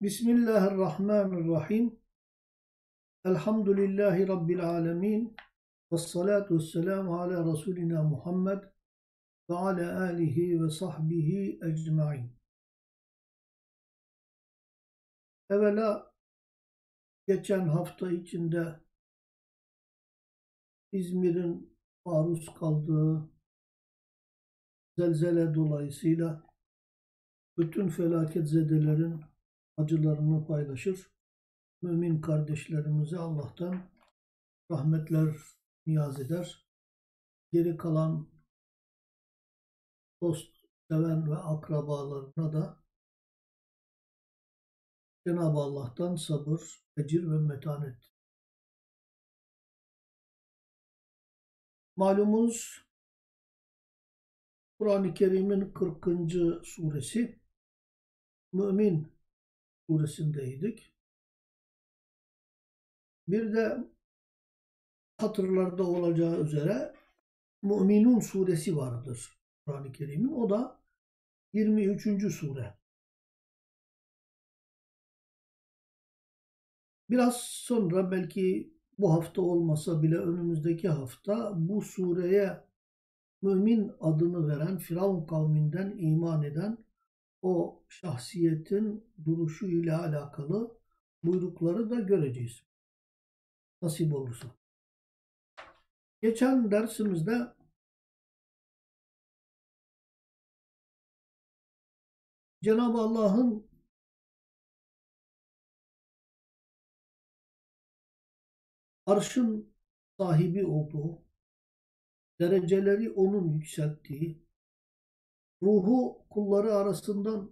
Bismillahirrahmanirrahim. Elhamdülillahi Rabbil alemin. Ve salatu ve selamu ala Resulina Muhammed ve ala alihi ve sahbihi ecma'in. Evvela geçen hafta içinde İzmir'in maruz kaldığı zelzele dolayısıyla bütün felaket zedelerin acılarını paylaşır. Mümin kardeşlerimize Allah'tan rahmetler niyaz eder. Geri kalan dost, seven ve akrabalarına da Cenab-ı Allah'tan sabır, ecir ve metanet. Malumunuz Kur'an-ı Kerim'in 40. suresi Mümin suresindeydik. Bir de hatırlarda olacağı üzere Müminun suresi vardır Kur'an-ı Kerim'in. O da 23. sure. Biraz sonra belki bu hafta olmasa bile önümüzdeki hafta bu sureye mümin adını veren Firavun kavminden iman eden o şahsiyetin duruşu ile alakalı buyrukları da göreceğiz. Nasip olursa. Geçen dersimizde Cenab-ı Allah'ın arşın sahibi olduğu, dereceleri onun yükselttiği, ruhu kulları arasından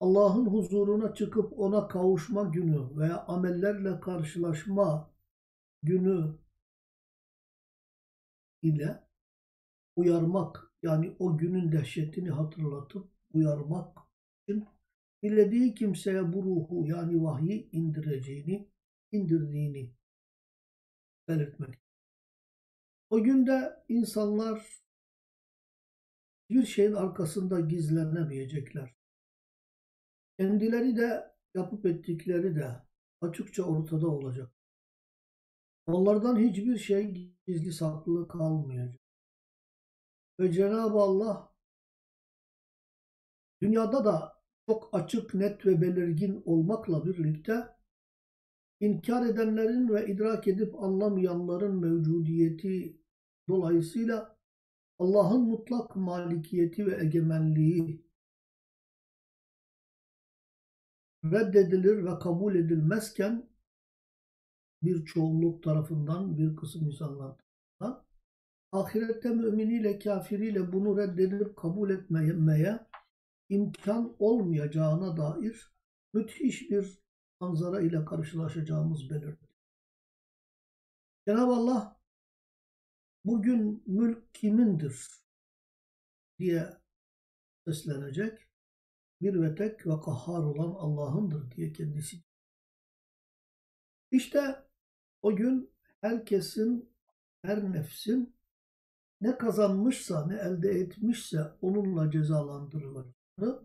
Allah'ın huzuruna çıkıp ona kavuşma günü veya amellerle karşılaşma günü ile uyarmak yani o günün dehşetini hatırlatıp uyarmak için dilediği kimseye bu ruhu yani vahyi indireceğini, indirdiğini belirtmek. O günde insanlar bir şeyin arkasında gizlenemeyecekler. Kendileri de yapıp ettikleri de açıkça ortada olacak. Onlardan hiçbir şey gizli saklı kalmayacak. Ve Cenab-ı Allah dünyada da çok açık, net ve belirgin olmakla birlikte inkar edenlerin ve idrak edip anlamayanların mevcudiyeti dolayısıyla Allah'ın mutlak malikiyeti ve egemenliği reddedilir ve kabul edilmezken bir çoğunluk tarafından, bir kısım insanlar tarafından ahirette müminiyle, kafiriyle bunu reddedip kabul etmeye imkan olmayacağına dair müthiş bir manzara ile karşılaşacağımız belirtti. Cenab-ı Allah bugün mülk kimindir diye seslenecek. Bir ve tek ve kahhar olan Allah'ındır diye kendisi. İşte o gün herkesin, her nefsin ne kazanmışsa, ne elde etmişse onunla cezalandırılacağını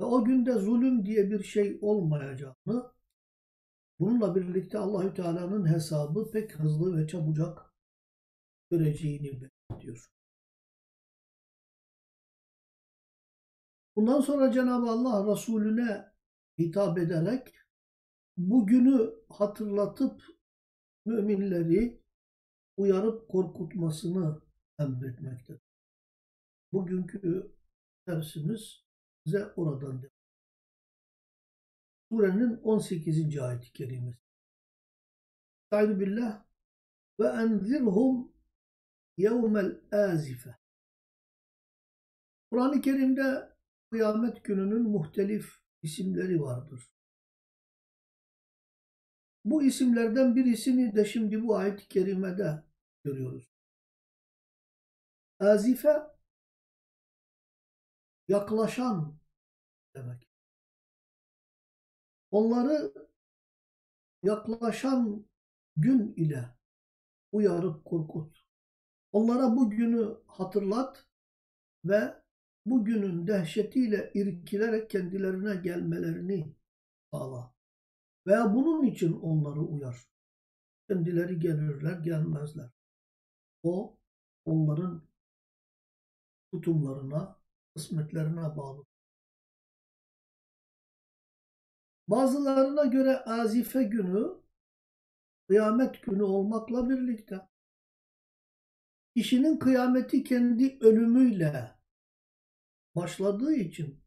ve o günde zulüm diye bir şey olmayacağını, bununla birlikte Allahü Teala'nın hesabı pek hızlı ve çabucak göreceğini belirtiyor. Bundan sonra Cenab-ı Allah Resulüne hitap ederek bugünü hatırlatıp müminleri uyarıp korkutmasını emretmektedir. Bugünkü dersimiz bize oradan devam. Surenin 18. ayet-i kerimesi. Estaizu billah ve enzirhum yevmel azife. Kur'an-ı Kerim'de kıyamet gününün muhtelif isimleri vardır. Bu isimlerden birisini de şimdi bu ayet-i kerimede görüyoruz. Azife yaklaşan demek. Onları yaklaşan gün ile uyarıp korkut. Onlara bu günü hatırlat ve bu günün dehşetiyle irkilerek kendilerine gelmelerini sağla. Veya bunun için onları uyar. Kendileri gelirler, gelmezler. O onların tutumlarına, kısmetlerine bağlı. Bazılarına göre azife günü kıyamet günü olmakla birlikte kişinin kıyameti kendi ölümüyle başladığı için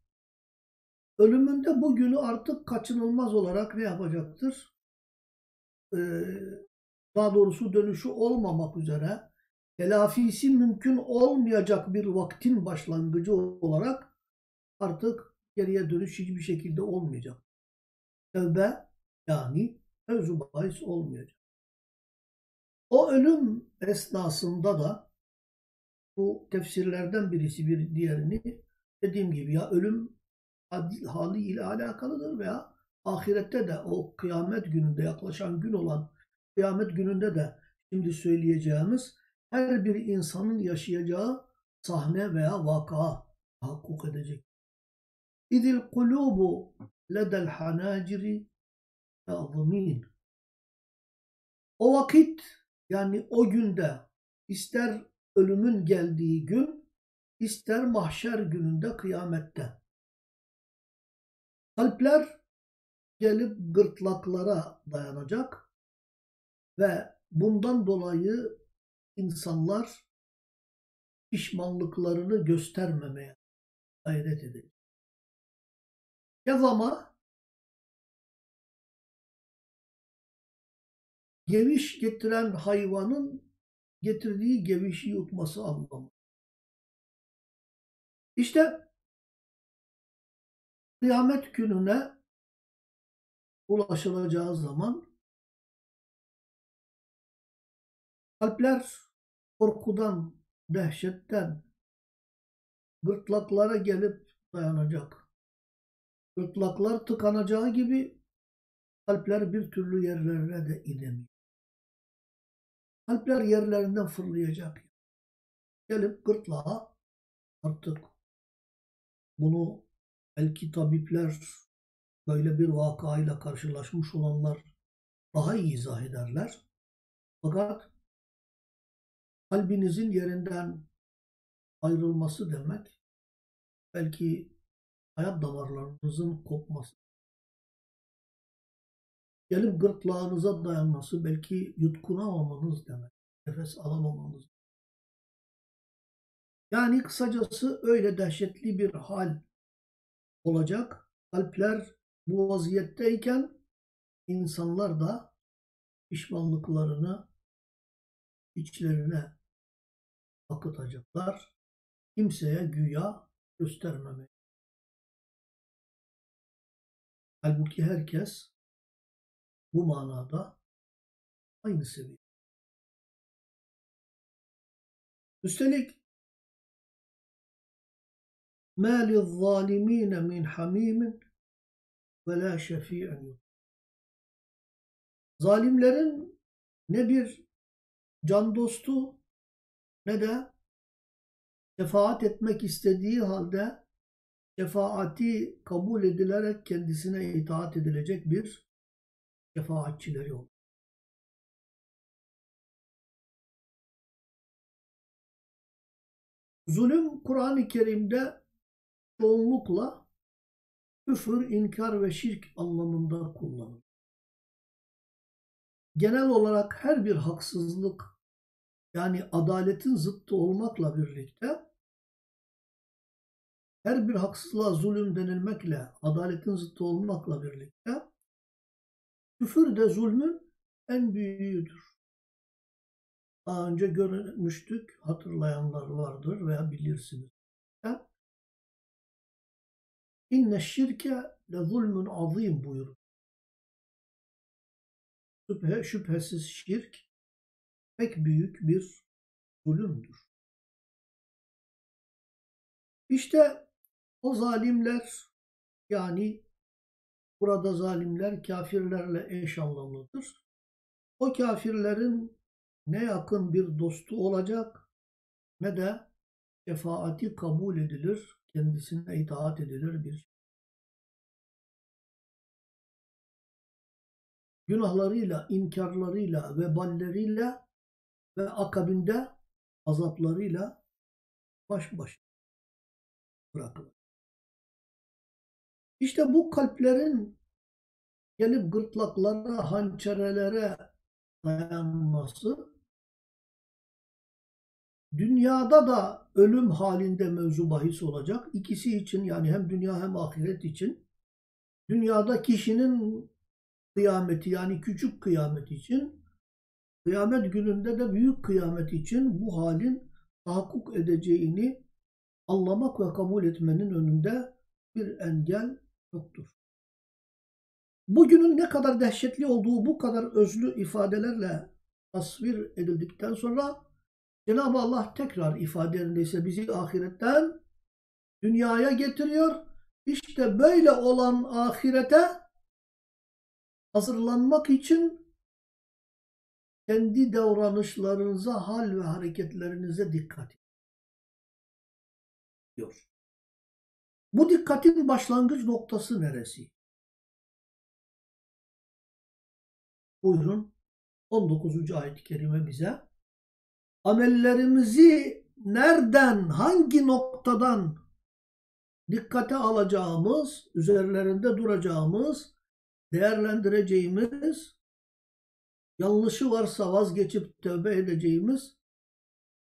ölümünde bu günü artık kaçınılmaz olarak ne yapacaktır? Ee, daha doğrusu dönüşü olmamak üzere telafisi mümkün olmayacak bir vaktin başlangıcı olarak artık geriye dönüş hiçbir şekilde olmayacak. Tevbe yani mevzu bahis olmayacak. O ölüm esnasında da bu tefsirlerden birisi bir diğerini dediğim gibi ya ölüm hali ile alakalıdır veya ahirette de o kıyamet gününde yaklaşan gün olan kıyamet gününde de şimdi söyleyeceğimiz her bir insanın yaşayacağı sahne veya vaka tahakkuk edecek. İdil kulubu ledel hanaciri azmin. O vakit yani o günde ister ölümün geldiği gün ister mahşer gününde kıyamette kalpler gelip gırtlaklara dayanacak ve bundan dolayı insanlar pişmanlıklarını göstermemeye gayret edecek. Yazama geviş getiren hayvanın getirdiği gevişi yutması anlamı. İşte kıyamet gününe ulaşılacağı zaman kalpler korkudan, dehşetten gırtlaklara gelip dayanacak. Gırtlaklar tıkanacağı gibi kalpler bir türlü yerlerine de inemiyor. Kalpler yerlerinden fırlayacak. Gelip gırtlağa artık bunu belki tabipler böyle bir vakayla karşılaşmış olanlar daha iyi izah ederler. Fakat kalbinizin yerinden ayrılması demek belki hayat damarlarınızın kopması. Gelip gırtlağınıza dayanması belki yutkunamamanız demek. Nefes alamamanız. Yani kısacası öyle dehşetli bir hal olacak. Kalpler bu vaziyetteyken insanlar da pişmanlıklarını içlerine akıtacaklar. Kimseye güya göstermemek. Halbuki herkes bu manada aynı seviye. Üstelik مَا لِلظَّالِم۪ينَ مِنْ حَم۪يمٍ وَلَا شَف۪يعٍ Zalimlerin ne bir can dostu ne de şefaat etmek istediği halde şefaati kabul edilerek kendisine itaat edilecek bir şefaatçileri. Zulüm Kur'an-ı Kerim'de çoğunlukla küfür, inkar ve şirk anlamında kullanılır. Genel olarak her bir haksızlık yani adaletin zıttı olmakla birlikte her bir haksızlığa zulüm denilmekle, adaletin zıttı olmakla birlikte küfür de zulmün en büyüğüdür. Daha önce görmüştük, hatırlayanlar vardır veya bilirsiniz. İnne şirke le zulmün azim buyurur. Şüphe, şüphesiz şirk pek büyük bir zulümdür. İşte o zalimler yani burada zalimler kafirlerle eş anlamlıdır. O kafirlerin ne yakın bir dostu olacak ne de şefaati kabul edilir kendisine itaat edilir bir günahlarıyla, inkarlarıyla, veballeriyle ve akabinde azaplarıyla baş başa bırakılır. İşte bu kalplerin gelip gırtlaklara, hançerelere dayanması dünyada da ölüm halinde mevzu bahis olacak. İkisi için yani hem dünya hem ahiret için dünyada kişinin kıyameti yani küçük kıyamet için kıyamet gününde de büyük kıyamet için bu halin tahakkuk edeceğini anlamak ve kabul etmenin önünde bir engel yoktur. Bugünün ne kadar dehşetli olduğu bu kadar özlü ifadelerle tasvir edildikten sonra Cenab-ı Allah tekrar ifadelerindeyse bizi ahiretten dünyaya getiriyor. İşte böyle olan ahirete hazırlanmak için kendi davranışlarınıza, hal ve hareketlerinize dikkat ediyor. Bu dikkatin başlangıç noktası neresi? Buyurun 19. ayet-i kerime bize amellerimizi nereden, hangi noktadan dikkate alacağımız, üzerlerinde duracağımız, değerlendireceğimiz, yanlışı varsa vazgeçip tövbe edeceğimiz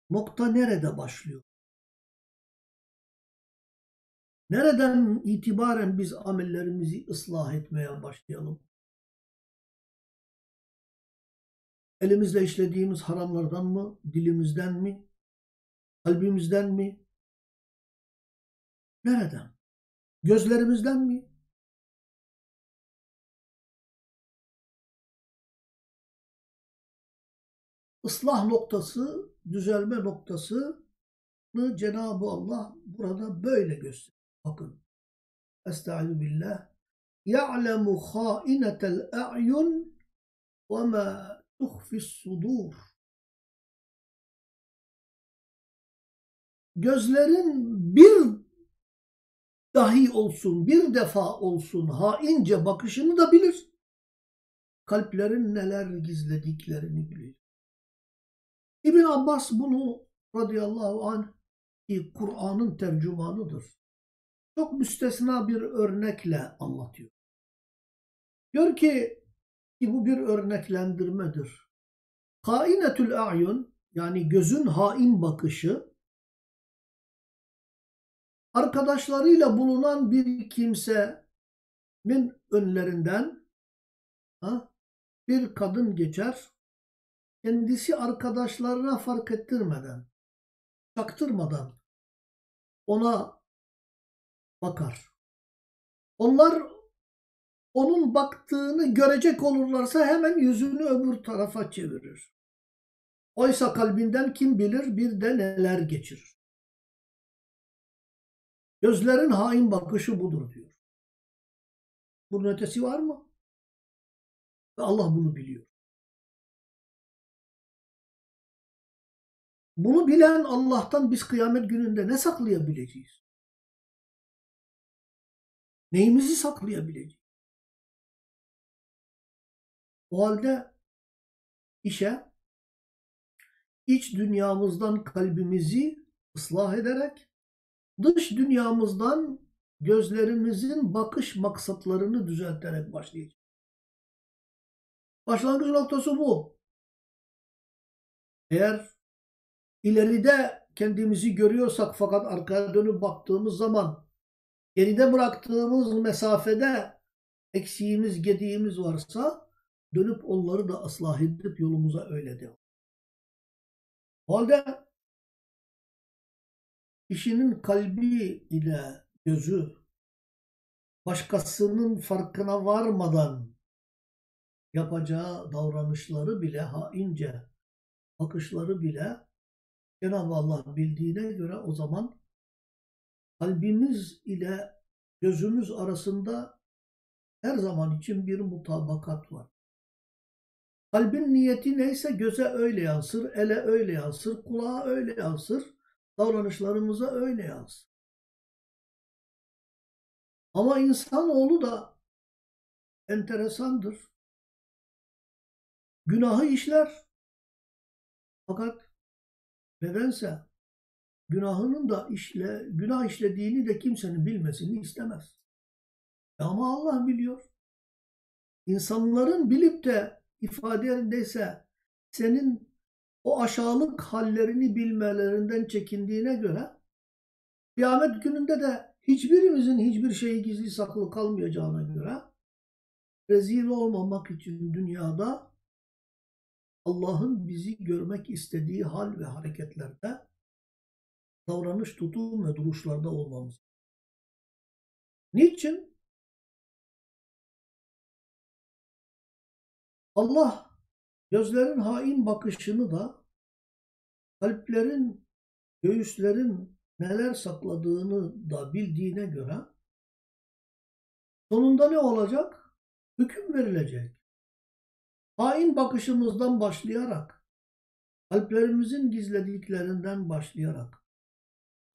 nokta nerede başlıyor? Nereden itibaren biz amellerimizi ıslah etmeye başlayalım? Elimizle işlediğimiz haramlardan mı, dilimizden mi, kalbimizden mi? Nereden? Gözlerimizden mi? Islah noktası, düzelme noktası Cenab-ı Allah burada böyle gösteriyor. Bakın. Estaizu billah. Ya'lemu khainetel a'yun ve ma tuhfis sudur. Gözlerin bir dahi olsun, bir defa olsun haince bakışını da bilir. Kalplerin neler gizlediklerini bilir. İbn Abbas bunu radıyallahu anh Kur'an'ın tercümanıdır. Çok müstesna bir örnekle anlatıyor. Diyor ki ki bu bir örneklendirmedir. Kainetül a'yun yani gözün hain bakışı arkadaşlarıyla bulunan bir kimsenin önlerinden ha, bir kadın geçer kendisi arkadaşlarına fark ettirmeden çaktırmadan ona bakar. Onlar onun baktığını görecek olurlarsa hemen yüzünü öbür tarafa çevirir. Oysa kalbinden kim bilir bir de neler geçirir. Gözlerin hain bakışı budur diyor. Bunun ötesi var mı? Ve Allah bunu biliyor. Bunu bilen Allah'tan biz kıyamet gününde ne saklayabileceğiz? Neyimizi saklayabileceğiz? O halde işe iç dünyamızdan kalbimizi ıslah ederek dış dünyamızdan gözlerimizin bakış maksatlarını düzelterek başlayacağız. Başlangıç noktası bu. Eğer ileride kendimizi görüyorsak fakat arkaya dönüp baktığımız zaman geride bıraktığımız mesafede eksiğimiz, gediğimiz varsa dönüp onları da ıslah edip yolumuza öyle devam. O halde kişinin kalbi ile gözü başkasının farkına varmadan yapacağı davranışları bile haince bakışları bile Cenab-ı Allah bildiğine göre o zaman kalbimiz ile gözümüz arasında her zaman için bir mutabakat var. Kalbin niyeti neyse göze öyle yansır, ele öyle yansır, kulağa öyle yansır, davranışlarımıza öyle yansır. Ama insanoğlu da enteresandır. günahı işler. Fakat nedense günahının da işle, günah işlediğini de kimsenin bilmesini istemez. Ama Allah biliyor. İnsanların bilip de ifade yerindeyse senin o aşağılık hallerini bilmelerinden çekindiğine göre kıyamet gününde de hiçbirimizin hiçbir şeyi gizli saklı kalmayacağına göre rezil olmamak için dünyada Allah'ın bizi görmek istediği hal ve hareketlerde davranış, tutum ve duruşlarda olmamız. Niçin? Allah gözlerin hain bakışını da kalplerin, göğüslerin neler sakladığını da bildiğine göre sonunda ne olacak? Hüküm verilecek. Hain bakışımızdan başlayarak, kalplerimizin gizlediklerinden başlayarak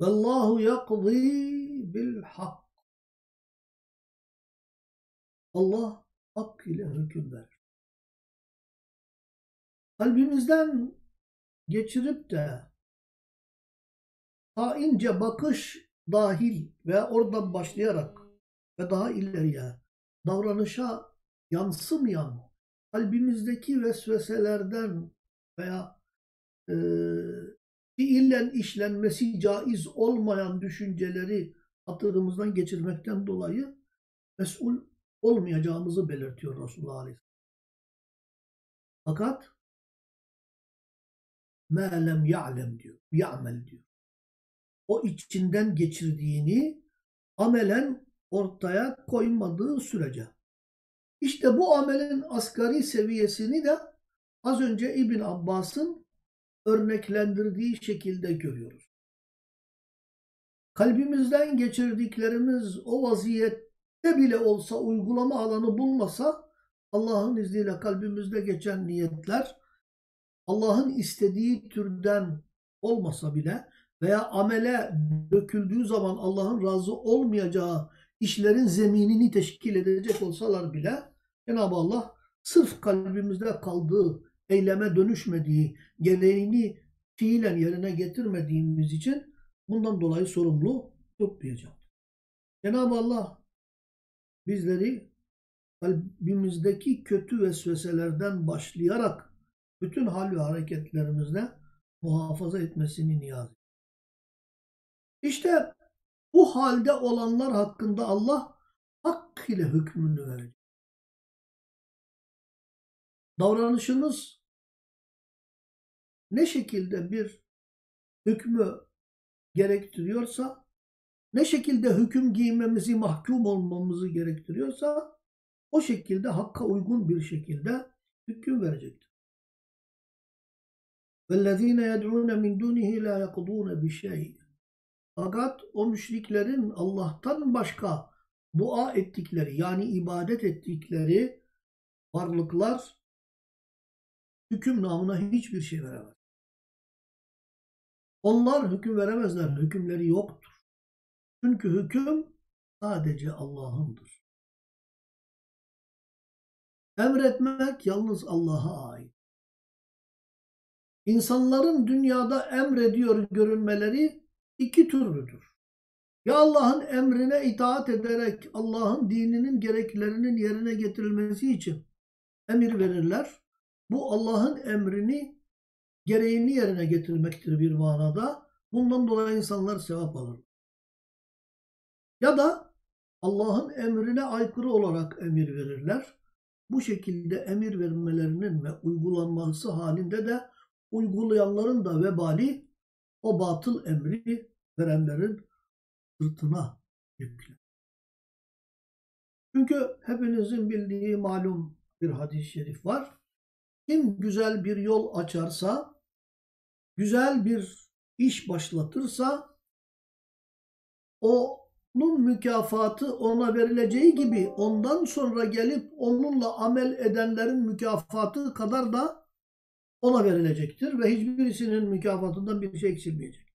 Vallahu yakzi bil hak. Allah hak ile hüküm verir. Kalbimizden geçirip de haince bakış dahil ve oradan başlayarak ve daha ileriye davranışa yansımayan kalbimizdeki vesveselerden veya e, fiilen işlenmesi caiz olmayan düşünceleri hatırımızdan geçirmekten dolayı mesul olmayacağımızı belirtiyor Resulullah Aleyhisselam. Fakat melem ya'lem diyor, ya'mel diyor. O içinden geçirdiğini amelen ortaya koymadığı sürece. İşte bu amelin asgari seviyesini de az önce İbn Abbas'ın örneklendirdiği şekilde görüyoruz. Kalbimizden geçirdiklerimiz o vaziyette bile olsa uygulama alanı bulmasa Allah'ın izniyle kalbimizde geçen niyetler Allah'ın istediği türden olmasa bile veya amele döküldüğü zaman Allah'ın razı olmayacağı işlerin zeminini teşkil edecek olsalar bile Cenab-ı Allah sırf kalbimizde kaldığı, eyleme dönüşmediği, gereğini fiilen yerine getirmediğimiz için bundan dolayı sorumlu tutmayacak. Cenab-ı Allah bizleri kalbimizdeki kötü vesveselerden başlayarak bütün hal ve hareketlerimizde muhafaza etmesini niyaz. İşte bu halde olanlar hakkında Allah hak ile hükmünü verecek Davranışınız ne şekilde bir hükmü gerektiriyorsa, ne şekilde hüküm giymemizi, mahkum olmamızı gerektiriyorsa, o şekilde hakka uygun bir şekilde hüküm verecektir. وَالَّذ۪ينَ يَدْعُونَ مِنْ دُونِهِ لَا يَقْضُونَ بِشَيْءٍ Fakat o müşriklerin Allah'tan başka dua ettikleri yani ibadet ettikleri varlıklar hüküm namına hiçbir şey veremez. Onlar hüküm veremezler. Hükümleri yoktur. Çünkü hüküm sadece Allah'ındır. Emretmek yalnız Allah'a ait. İnsanların dünyada emrediyor görünmeleri iki türlüdür. Ya Allah'ın emrine itaat ederek Allah'ın dininin gereklerinin yerine getirilmesi için emir verirler. Bu Allah'ın emrini gereğini yerine getirmektir bir manada. Bundan dolayı insanlar sevap alır. Ya da Allah'ın emrine aykırı olarak emir verirler. Bu şekilde emir vermelerinin ve uygulanması halinde de uygulayanların da vebali o batıl emri verenlerin sırtına yüklenir. Çünkü hepinizin bildiği malum bir hadis-i şerif var. Kim güzel bir yol açarsa, güzel bir iş başlatırsa, onun mükafatı ona verileceği gibi ondan sonra gelip onunla amel edenlerin mükafatı kadar da ona verilecektir ve hiçbirisinin mükafatından bir şey eksilmeyecek.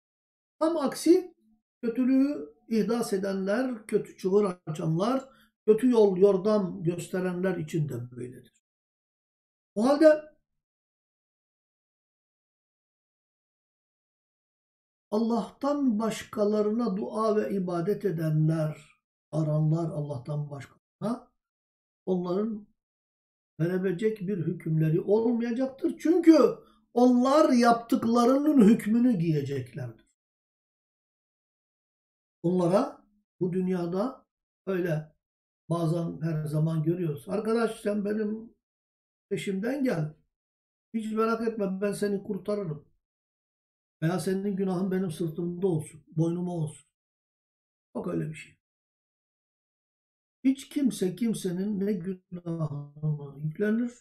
Tam aksi kötülüğü ihdas edenler, kötü çığır açanlar, kötü yol, yordam gösterenler için de böyledir. O halde Allah'tan başkalarına dua ve ibadet edenler, aranlar Allah'tan başkalarına, onların verebilecek bir hükümleri olmayacaktır. Çünkü onlar yaptıklarının hükmünü giyeceklerdir. Onlara bu dünyada öyle bazen her zaman görüyoruz. Arkadaş sen benim peşimden gel. Hiç merak etme ben seni kurtarırım. Veya senin günahın benim sırtımda olsun, boynuma olsun. Bak öyle bir şey. Hiç kimse kimsenin ne günahını yüklenir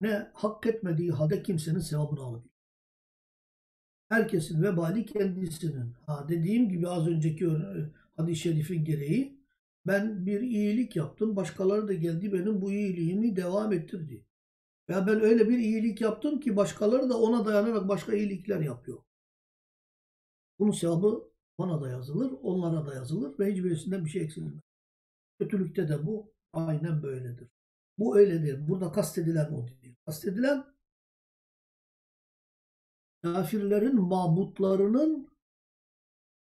ne hak etmediği halde kimsenin sevabını alabilir. Herkesin vebali kendisinin. Ha dediğim gibi az önceki hadis-i şerifin gereği ben bir iyilik yaptım. Başkaları da geldi benim bu iyiliğimi devam ettirdi. Ya ben öyle bir iyilik yaptım ki başkaları da ona dayanarak başka iyilikler yapıyor. Bunun sevabı bana da yazılır, onlara da yazılır ve hiçbirisinden bir şey eksilmez. Kötülükte de bu aynen böyledir. Bu öyledir. Burada kastedilen o değil. Kastedilen kafirlerin mabutlarının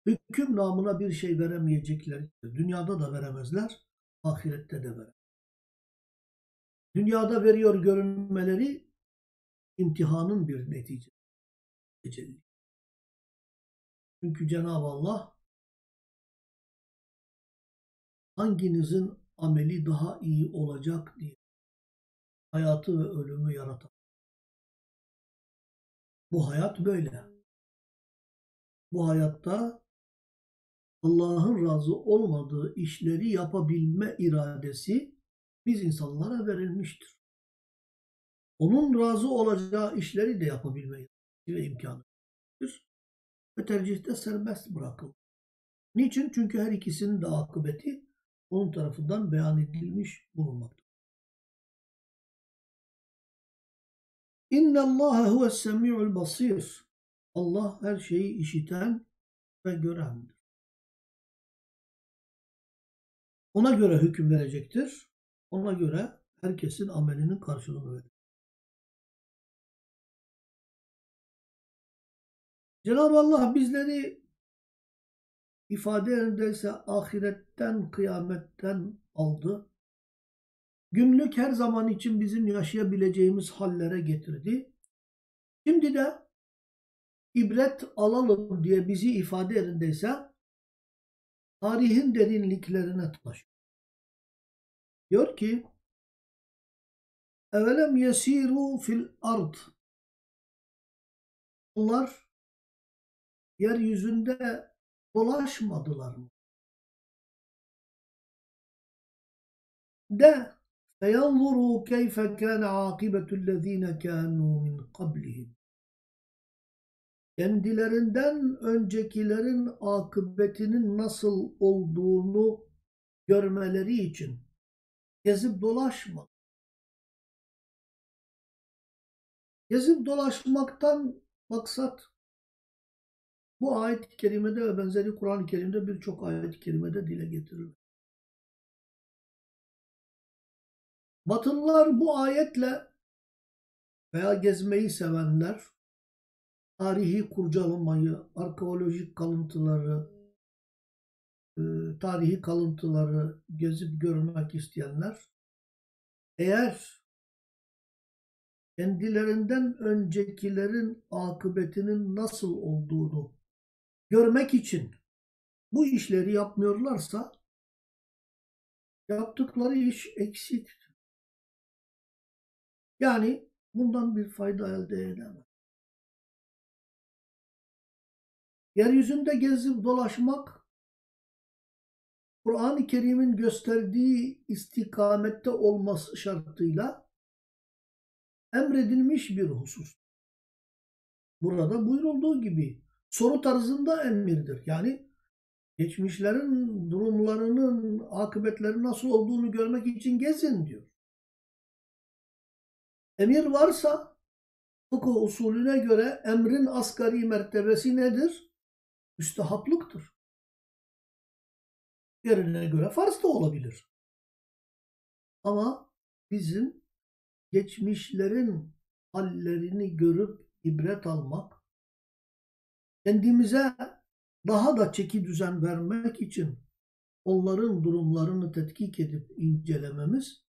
hüküm namına bir şey veremeyecekleri. Dünyada da veremezler, ahirette de veremezler. Dünyada veriyor görünmeleri imtihanın bir netice. Çünkü Cenab-ı Allah hanginizin ameli daha iyi olacak diye hayatı ve ölümü yaratan. Bu hayat böyle. Bu hayatta Allah'ın razı olmadığı işleri yapabilme iradesi biz insanlara verilmiştir. Onun razı olacağı işleri de yapabilme ve imkanı ve tercihte serbest bırakılır. Niçin? Çünkü her ikisinin de akıbeti onun tarafından beyan edilmiş bulunmaktadır. İnne Allah huves semi'ul basir. Allah her şeyi işiten ve görendir. Ona göre hüküm verecektir. Ona göre herkesin amelinin karşılığını verir. Cenab-ı Allah bizleri ifade yerindeyse ahiretten, kıyametten aldı. Günlük her zaman için bizim yaşayabileceğimiz hallere getirdi. Şimdi de ibret alalım diye bizi ifade yerindeyse tarihin derinliklerine taşıyor. Diyor ki Evelem yesiru fil ard Onlar yeryüzünde dolaşmadılar mı? De feyanzuru keyfe kâne âkibetüllezîne kânû min qablihim. Kendilerinden öncekilerin akıbetinin nasıl olduğunu görmeleri için gezip dolaşma. Gezip dolaşmaktan maksat bu ayet-i kerimede ve benzeri Kur'an-ı Kerim'de birçok ayet-i kerimede dile getirilir. Batılılar bu ayetle veya gezmeyi sevenler tarihi kurcalamayı, arkeolojik kalıntıları, tarihi kalıntıları gezip görmek isteyenler eğer kendilerinden öncekilerin akıbetinin nasıl olduğunu görmek için bu işleri yapmıyorlarsa yaptıkları iş eksik. Yani bundan bir fayda elde edemez. Yeryüzünde gezip dolaşmak Kur'an-ı Kerim'in gösterdiği istikamette olması şartıyla emredilmiş bir husus. Burada buyurulduğu gibi soru tarzında emirdir. Yani geçmişlerin durumlarının akıbetleri nasıl olduğunu görmek için gezin diyor. Emir varsa fıkıh usulüne göre emrin asgari mertebesi nedir? Müstehaplıktır. Yerine göre farz da olabilir. Ama bizim geçmişlerin hallerini görüp ibret almak kendimize daha da çeki düzen vermek için onların durumlarını tetkik edip incelememiz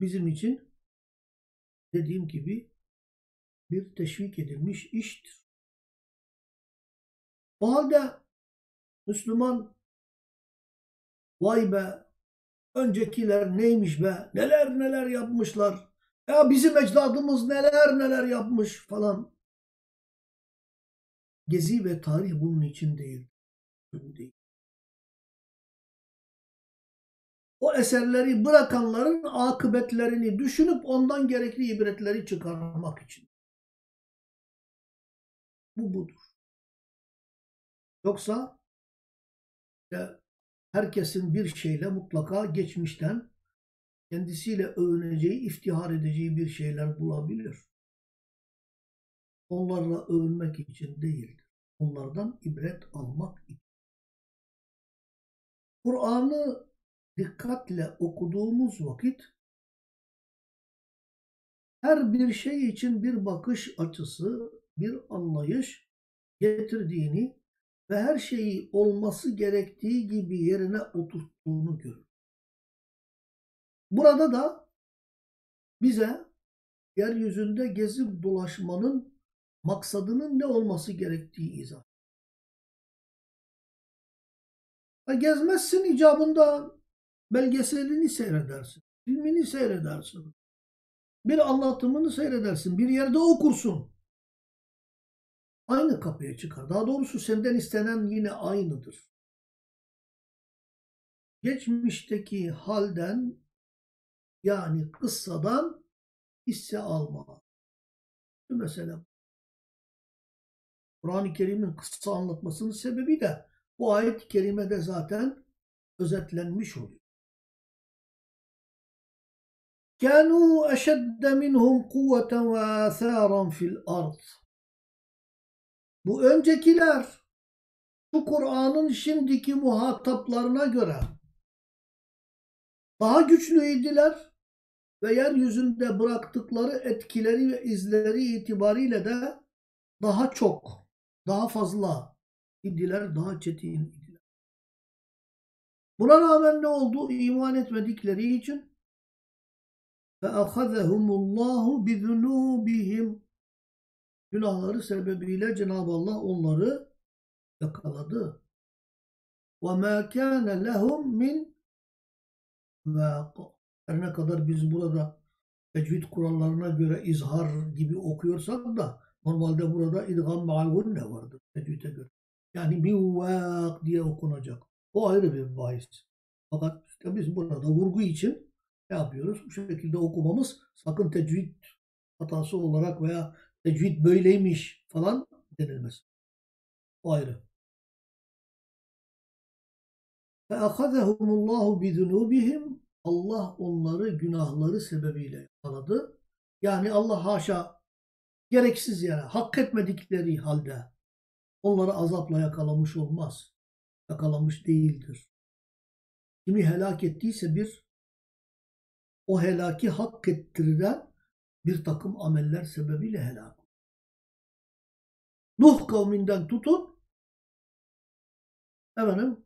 bizim için dediğim gibi bir teşvik edilmiş iştir. O halde Müslüman vay be öncekiler neymiş be neler neler yapmışlar ya bizim ecdadımız neler neler yapmış falan. Gezi ve tarih bunun için değil. Değil. O eserleri bırakanların akıbetlerini düşünüp ondan gerekli ibretleri çıkarmak için. Bu budur. Yoksa işte herkesin bir şeyle mutlaka geçmişten kendisiyle övüneceği, iftihar edeceği bir şeyler bulabilir. Onlarla övünmek için değil, onlardan ibret almak için. Kur'an'ı dikkatle okuduğumuz vakit her bir şey için bir bakış açısı, bir anlayış getirdiğini ve her şeyi olması gerektiği gibi yerine oturttuğunu görür. Burada da bize yeryüzünde gezip dolaşmanın maksadının ne olması gerektiği izah. Gezmezsin icabında belgeselini seyredersin, filmini seyredersin, bir anlatımını seyredersin, bir yerde okursun Aynı kapıya çıkar. Daha doğrusu senden istenen yine aynıdır. Geçmişteki halden yani kıssadan hisse alma. Mesela Kur'an-ı Kerim'in kıssa anlatmasının sebebi de bu ayet-i kerimede zaten özetlenmiş oluyor. كانوا أشد منهم قوة وآثارا في الأرض. Bu öncekiler bu Kur'an'ın şimdiki muhataplarına göre daha güçlüydüler ve yeryüzünde bıraktıkları etkileri ve izleri itibariyle de daha çok, daha fazla idiler, daha çetin idiler. Buna rağmen ne oldu? İman etmedikleri için فَأَخَذَهُمُ اللّٰهُ بِذُنُوبِهِمْ Günahları sebebiyle Cenab-ı Allah onları yakaladı. وَمَا كَانَ لَهُمْ مِنْ وَاقَ her ne kadar biz burada tecvid kurallarına göre izhar gibi okuyorsak da normalde burada idgam ma'al ne vardır tecvide göre. Yani mivvak diye okunacak. O ayrı bir bahis. Fakat işte biz burada vurgu için ne yapıyoruz? Bu şekilde okumamız sakın tecvid hatası olarak veya tecvid böyleymiş falan denilmez. O ayrı. فَأَخَذَهُمُ اللّٰهُ بِذُنُوبِهِمْ Allah onları günahları sebebiyle yakaladı. Yani Allah haşa gereksiz yere hak etmedikleri halde onları azapla yakalamış olmaz. Yakalamış değildir. Kimi helak ettiyse bir o helaki hak ettirilen bir takım ameller sebebiyle helak olur. Nuh kavminden tutun efendim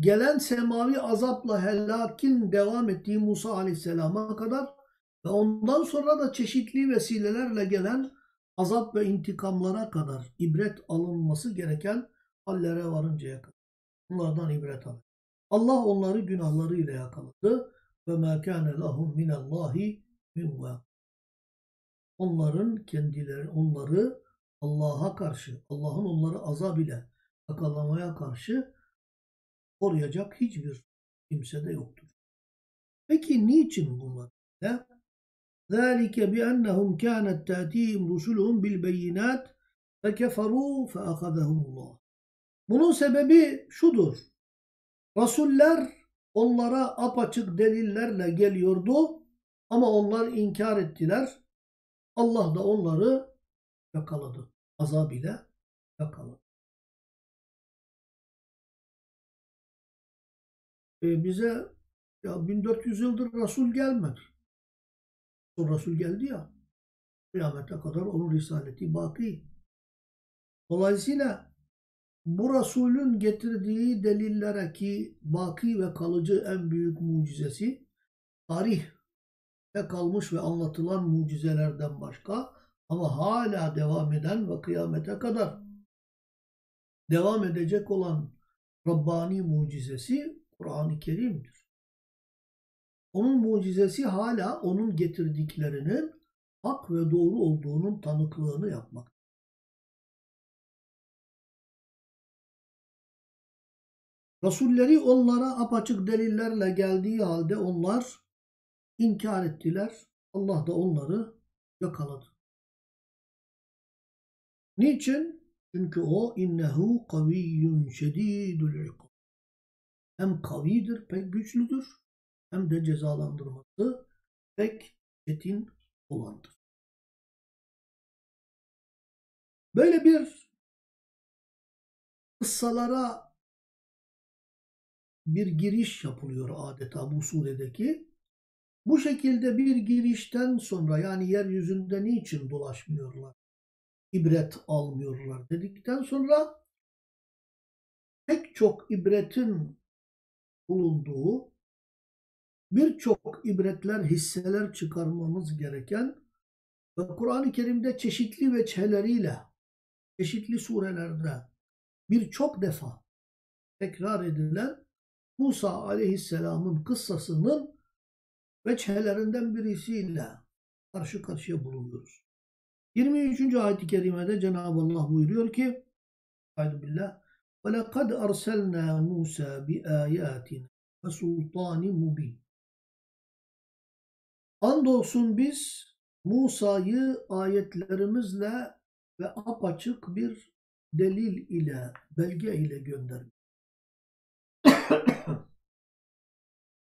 gelen semavi azapla helakin devam ettiği Musa aleyhisselama kadar ve ondan sonra da çeşitli vesilelerle gelen azap ve intikamlara kadar ibret alınması gereken hallere varıncaya kadar. Bunlardan ibret alın. Allah onları günahlarıyla yakaladı ve mâ kâne lahum minallâhi min Onların kendileri, onları Allah'a karşı, Allah'ın onları azab ile yakalamaya karşı koruyacak hiçbir kimse de yoktur. Peki niçin bunlar? Ne? ذَٰلِكَ بِأَنَّهُمْ كَانَتْ تَأْتِيهِمْ رُسُلُهُمْ بِالْبَيِّنَاتِ فَكَفَرُوا فَأَخَذَهُمُ اللّٰهِ Bunun sebebi şudur. Rasuller onlara apaçık delillerle geliyordu ama onlar inkar ettiler. Allah da onları yakaladı. Azab ile yakaladı. e, bize ya 1400 yıldır Resul gelmedi. O Resul geldi ya kıyamete kadar onun risaleti baki. Dolayısıyla bu Resulün getirdiği delillere ki baki ve kalıcı en büyük mucizesi tarihte kalmış ve anlatılan mucizelerden başka ama hala devam eden ve kıyamete kadar devam edecek olan Rabbani mucizesi Kur'an-ı Kerim'dir. Onun mucizesi hala onun getirdiklerinin hak ve doğru olduğunun tanıklığını yapmak. Resulleri onlara apaçık delillerle geldiği halde onlar inkar ettiler. Allah da onları yakaladı. Niçin? Çünkü o innehu kaviyyun şedidul ikab. Hem kavidir, pek güçlüdür, hem de cezalandırması pek çetin olandır. Böyle bir kıssalara bir giriş yapılıyor adeta bu suredeki. Bu şekilde bir girişten sonra yani yeryüzünde niçin dolaşmıyorlar? ibret almıyorlar dedikten sonra pek çok ibretin bulunduğu birçok ibretler, hisseler çıkarmamız gereken ve Kur'an-ı Kerim'de çeşitli veçheleriyle, çeşitli surelerde birçok defa tekrar edilen Musa aleyhisselamın kıssasının veçhelerinden birisiyle karşı karşıya bulunuyoruz. 23. ayet-i kerimede Cenab-ı Allah buyuruyor ki Billah وَلَقَدْ أَرْسَلْنَا مُوسَى بِآيَاتِنَا وَسُلْطَانٍ مُبِينٍ Andolsun biz Musa'yı ayetlerimizle ve apaçık bir delil ile, belge ile gönderdik.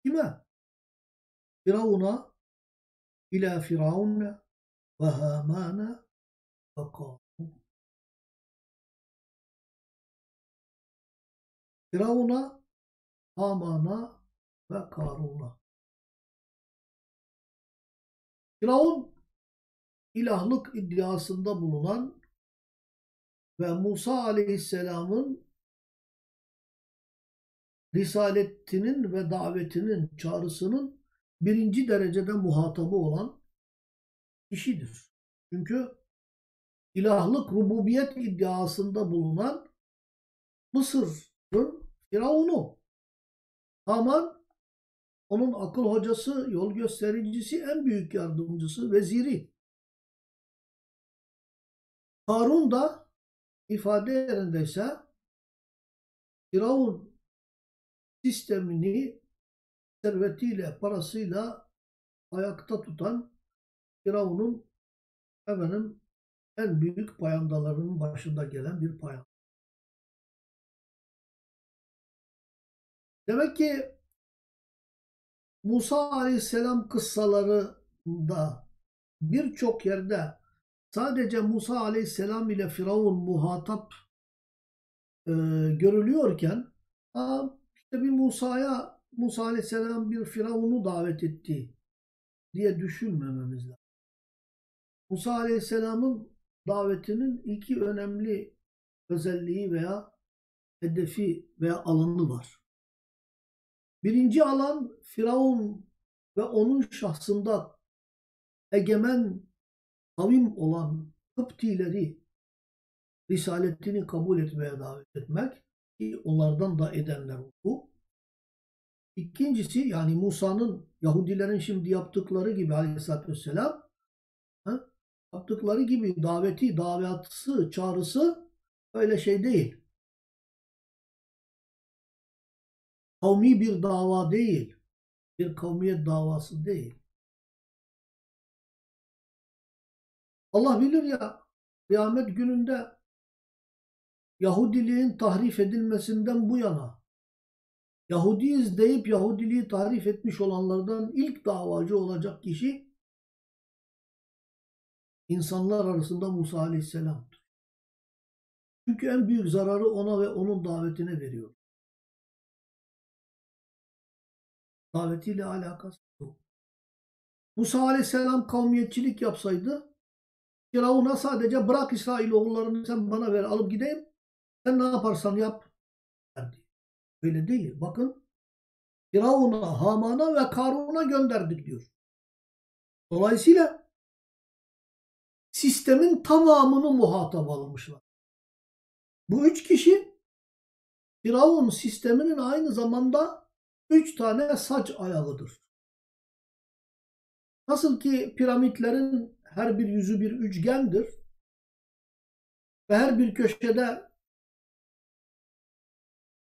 Kime? Firavun'a, ila Firavun'a ve Haman'a ve Karun. Firavun'a, Haman'a ve Karun'a. Firavun ilahlık iddiasında bulunan ve Musa aleyhisselamın risaletinin ve davetinin çağrısının birinci derecede muhatabı olan kişidir. Çünkü ilahlık rububiyet iddiasında bulunan Mısır'ın Firavun'u. Haman onun akıl hocası, yol göstericisi, en büyük yardımcısı, veziri. Harun da ifade yerindeyse Firavun sistemini servetiyle, parasıyla ayakta tutan Firavun'un efendim en büyük payandalarının başında gelen bir payanda. Demek ki Musa Aleyhisselam kıssalarında birçok yerde sadece Musa Aleyhisselam ile Firavun muhatap e, görülüyorken bir Musa'ya Musa Aleyhisselam bir Firavun'u davet etti diye düşünmememiz lazım. Musa Aleyhisselam'ın davetinin iki önemli özelliği veya hedefi veya alanı var. Birinci alan Firavun ve onun şahsında egemen kavim olan Kıptileri risaletini kabul etmeye davet etmek ki onlardan da edenler oldu. İkincisi yani Musa'nın Yahudilerin şimdi yaptıkları gibi aleyhissalatü vesselam yaptıkları gibi daveti, davetisi, çağrısı öyle şey değil. Kavmi bir dava değil. Bir kavmiyet davası değil. Allah bilir ya kıyamet gününde Yahudiliğin tahrif edilmesinden bu yana Yahudiyiz deyip Yahudiliği tahrif etmiş olanlardan ilk davacı olacak kişi insanlar arasında Musa Aleyhisselam'dır. Çünkü en büyük zararı ona ve onun davetine veriyor. Davetiyle alakası yok. Musa Aleyhisselam kavmiyetçilik yapsaydı Firavun'a sadece bırak İsrail oğullarını sen bana ver alıp gideyim. Sen ne yaparsan yap. Öyle değil. Bakın Firavun'a, Haman'a ve Karun'a gönderdik diyor. Dolayısıyla sistemin tamamını muhatap almışlar. Bu üç kişi Firavun sisteminin aynı zamanda üç tane saç ayağıdır. Nasıl ki piramitlerin her bir yüzü bir üçgendir ve her bir köşede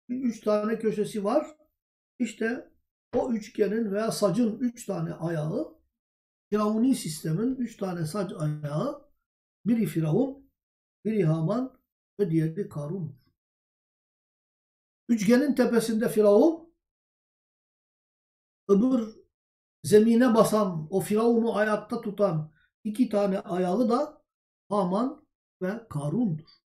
üç tane köşesi var. İşte o üçgenin veya sacın üç tane ayağı Firavuni sistemin üç tane sac ayağı biri Firavun, biri Haman ve diğeri Karun. Üçgenin tepesinde Firavun, öbür zemine basan, o Firavun'u ayakta tutan iki tane ayağı da Haman ve Karun'dur.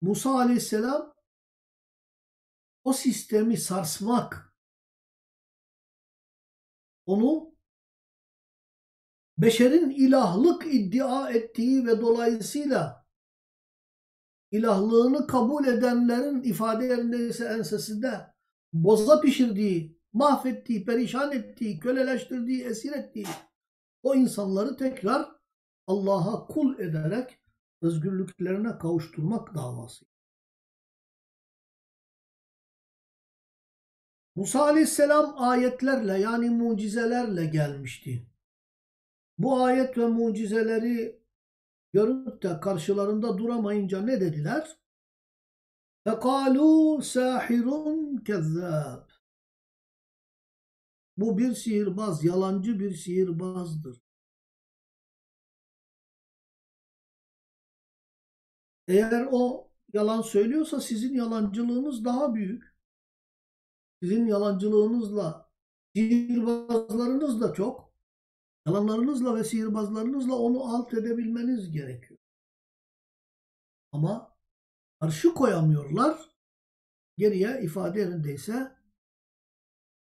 Musa aleyhisselam o sistemi sarsmak, onu beşerin ilahlık iddia ettiği ve dolayısıyla ilahlığını kabul edenlerin ifade yerindeyse ensesinde boza pişirdiği, mahvettiği, perişan ettiği, köleleştirdiği, esir ettiği o insanları tekrar Allah'a kul ederek özgürlüklerine kavuşturmak davası. Musa aleyhisselam ayetlerle yani mucizelerle gelmişti. Bu ayet ve mucizeleri görüp de karşılarında duramayınca ne dediler? فَقَالُوا سَاحِرٌ كَذَّابٌ Bu bir sihirbaz, yalancı bir sihirbazdır. Eğer o yalan söylüyorsa sizin yalancılığınız daha büyük. Sizin yalancılığınızla sihirbazlarınız da çok. Yalanlarınızla ve sihirbazlarınızla onu alt edebilmeniz gerekiyor. Ama karşı koyamıyorlar. Geriye ifade yerindeyse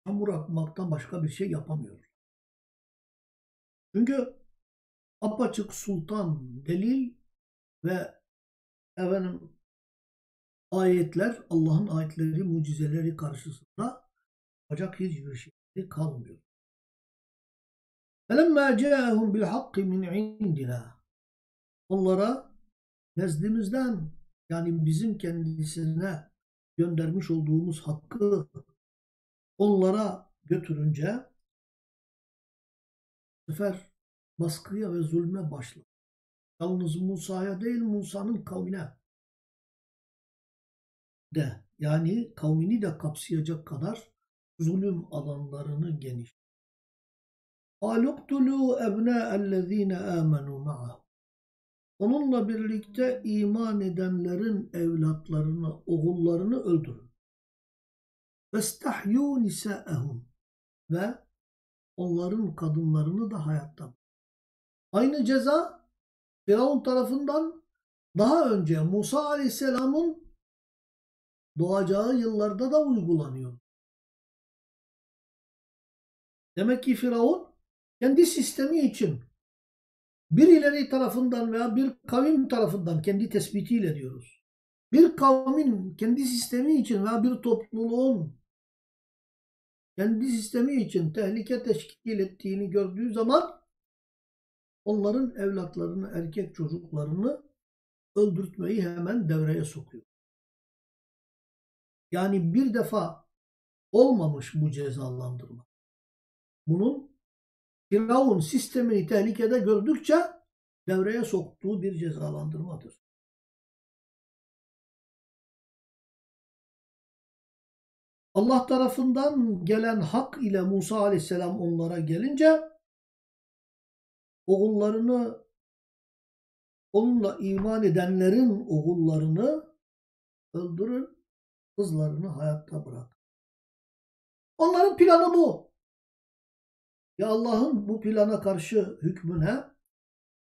hamur atmaktan başka bir şey yapamıyor. Çünkü apaçık sultan, delil ve efendim ayetler, Allah'ın ayetleri, mucizeleri karşısında yapacak hiçbir şey kalmıyor. فَلَمَّا جَاءَهُمْ بِالْحَقِّ مِنْ عِنْدِنَا Onlara nezdimizden yani bizim kendisine göndermiş olduğumuz hakkı onlara götürünce bu sefer baskıya ve zulme başladı. Yalnız Musa'ya değil Musa'nın kavmine de yani kavmini de kapsayacak kadar zulüm alanlarını geniş. Aluktulu ebnâ'ellezîne âmenû ma'ahu. Onunla birlikte iman edenlerin evlatlarını, oğullarını öldürün. Vestahyu nisâehum. Ve onların kadınlarını da hayatta. Aynı ceza Firavun tarafından daha önce Musa Aleyhisselam'ın doğacağı yıllarda da uygulanıyor. Demek ki Firavun kendi sistemi için birileri tarafından veya bir kavim tarafından kendi tespitiyle diyoruz. Bir kavmin kendi sistemi için veya bir topluluğun kendi sistemi için tehlike teşkil ettiğini gördüğü zaman onların evlatlarını, erkek çocuklarını öldürtmeyi hemen devreye sokuyor. Yani bir defa olmamış bu cezalandırma. Bunun Firavun sistemini tehlikede gördükçe devreye soktuğu bir cezalandırmadır. Allah tarafından gelen hak ile Musa aleyhisselam onlara gelince oğullarını onunla iman edenlerin oğullarını öldürün, kızlarını hayatta bırak. Onların planı bu. Ya Allah'ın bu plana karşı hükmüne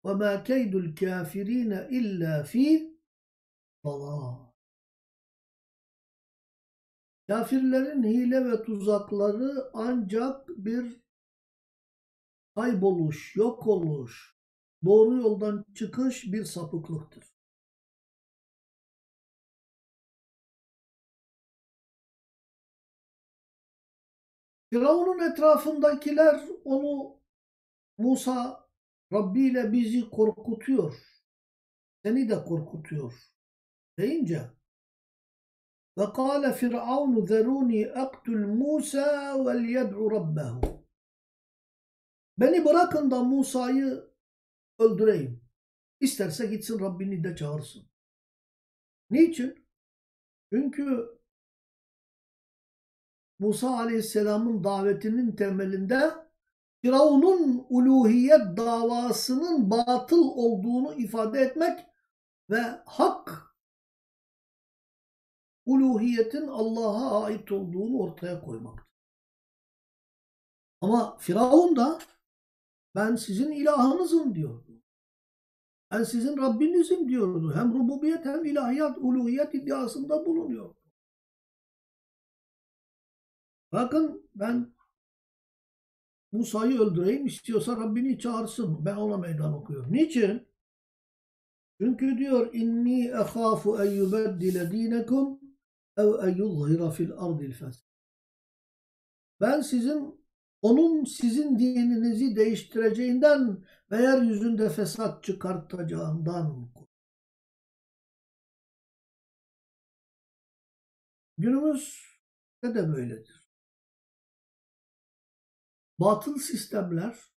ve ma keydül kafirine illa fi. Kafirlerin hile ve tuzakları ancak bir kayboluş, yok oluş, doğru yoldan çıkış bir sapıklıktır. Firavun'un etrafındakiler onu Musa Rabbi ile bizi korkutuyor. Seni de korkutuyor. Deyince ve kâle Firavun zerûni aktul Musa vel yed'u rabbehu. Beni bırakın da Musa'yı öldüreyim. İsterse gitsin Rabbini de çağırsın. Niçin? Çünkü Musa Aleyhisselam'ın davetinin temelinde Firavun'un uluhiyet davasının batıl olduğunu ifade etmek ve hak uluhiyetin Allah'a ait olduğunu ortaya koymak. Ama Firavun da ben sizin ilahınızım diyordu. Ben sizin Rabbinizim diyordu. Hem rububiyet hem ilahiyat, uluhiyet iddiasında bulunuyor. Bakın ben Musa'yı öldüreyim istiyorsa Rabbini çağırsın. Ben ona meydan okuyorum. Niçin? Çünkü diyor inni ehafu en yubeddile dinekum ev en yuzhira fil ardil fesad. Ben sizin onun sizin dininizi değiştireceğinden ve yeryüzünde fesat çıkartacağından Günümüzde de böyledir. Batıl sistemler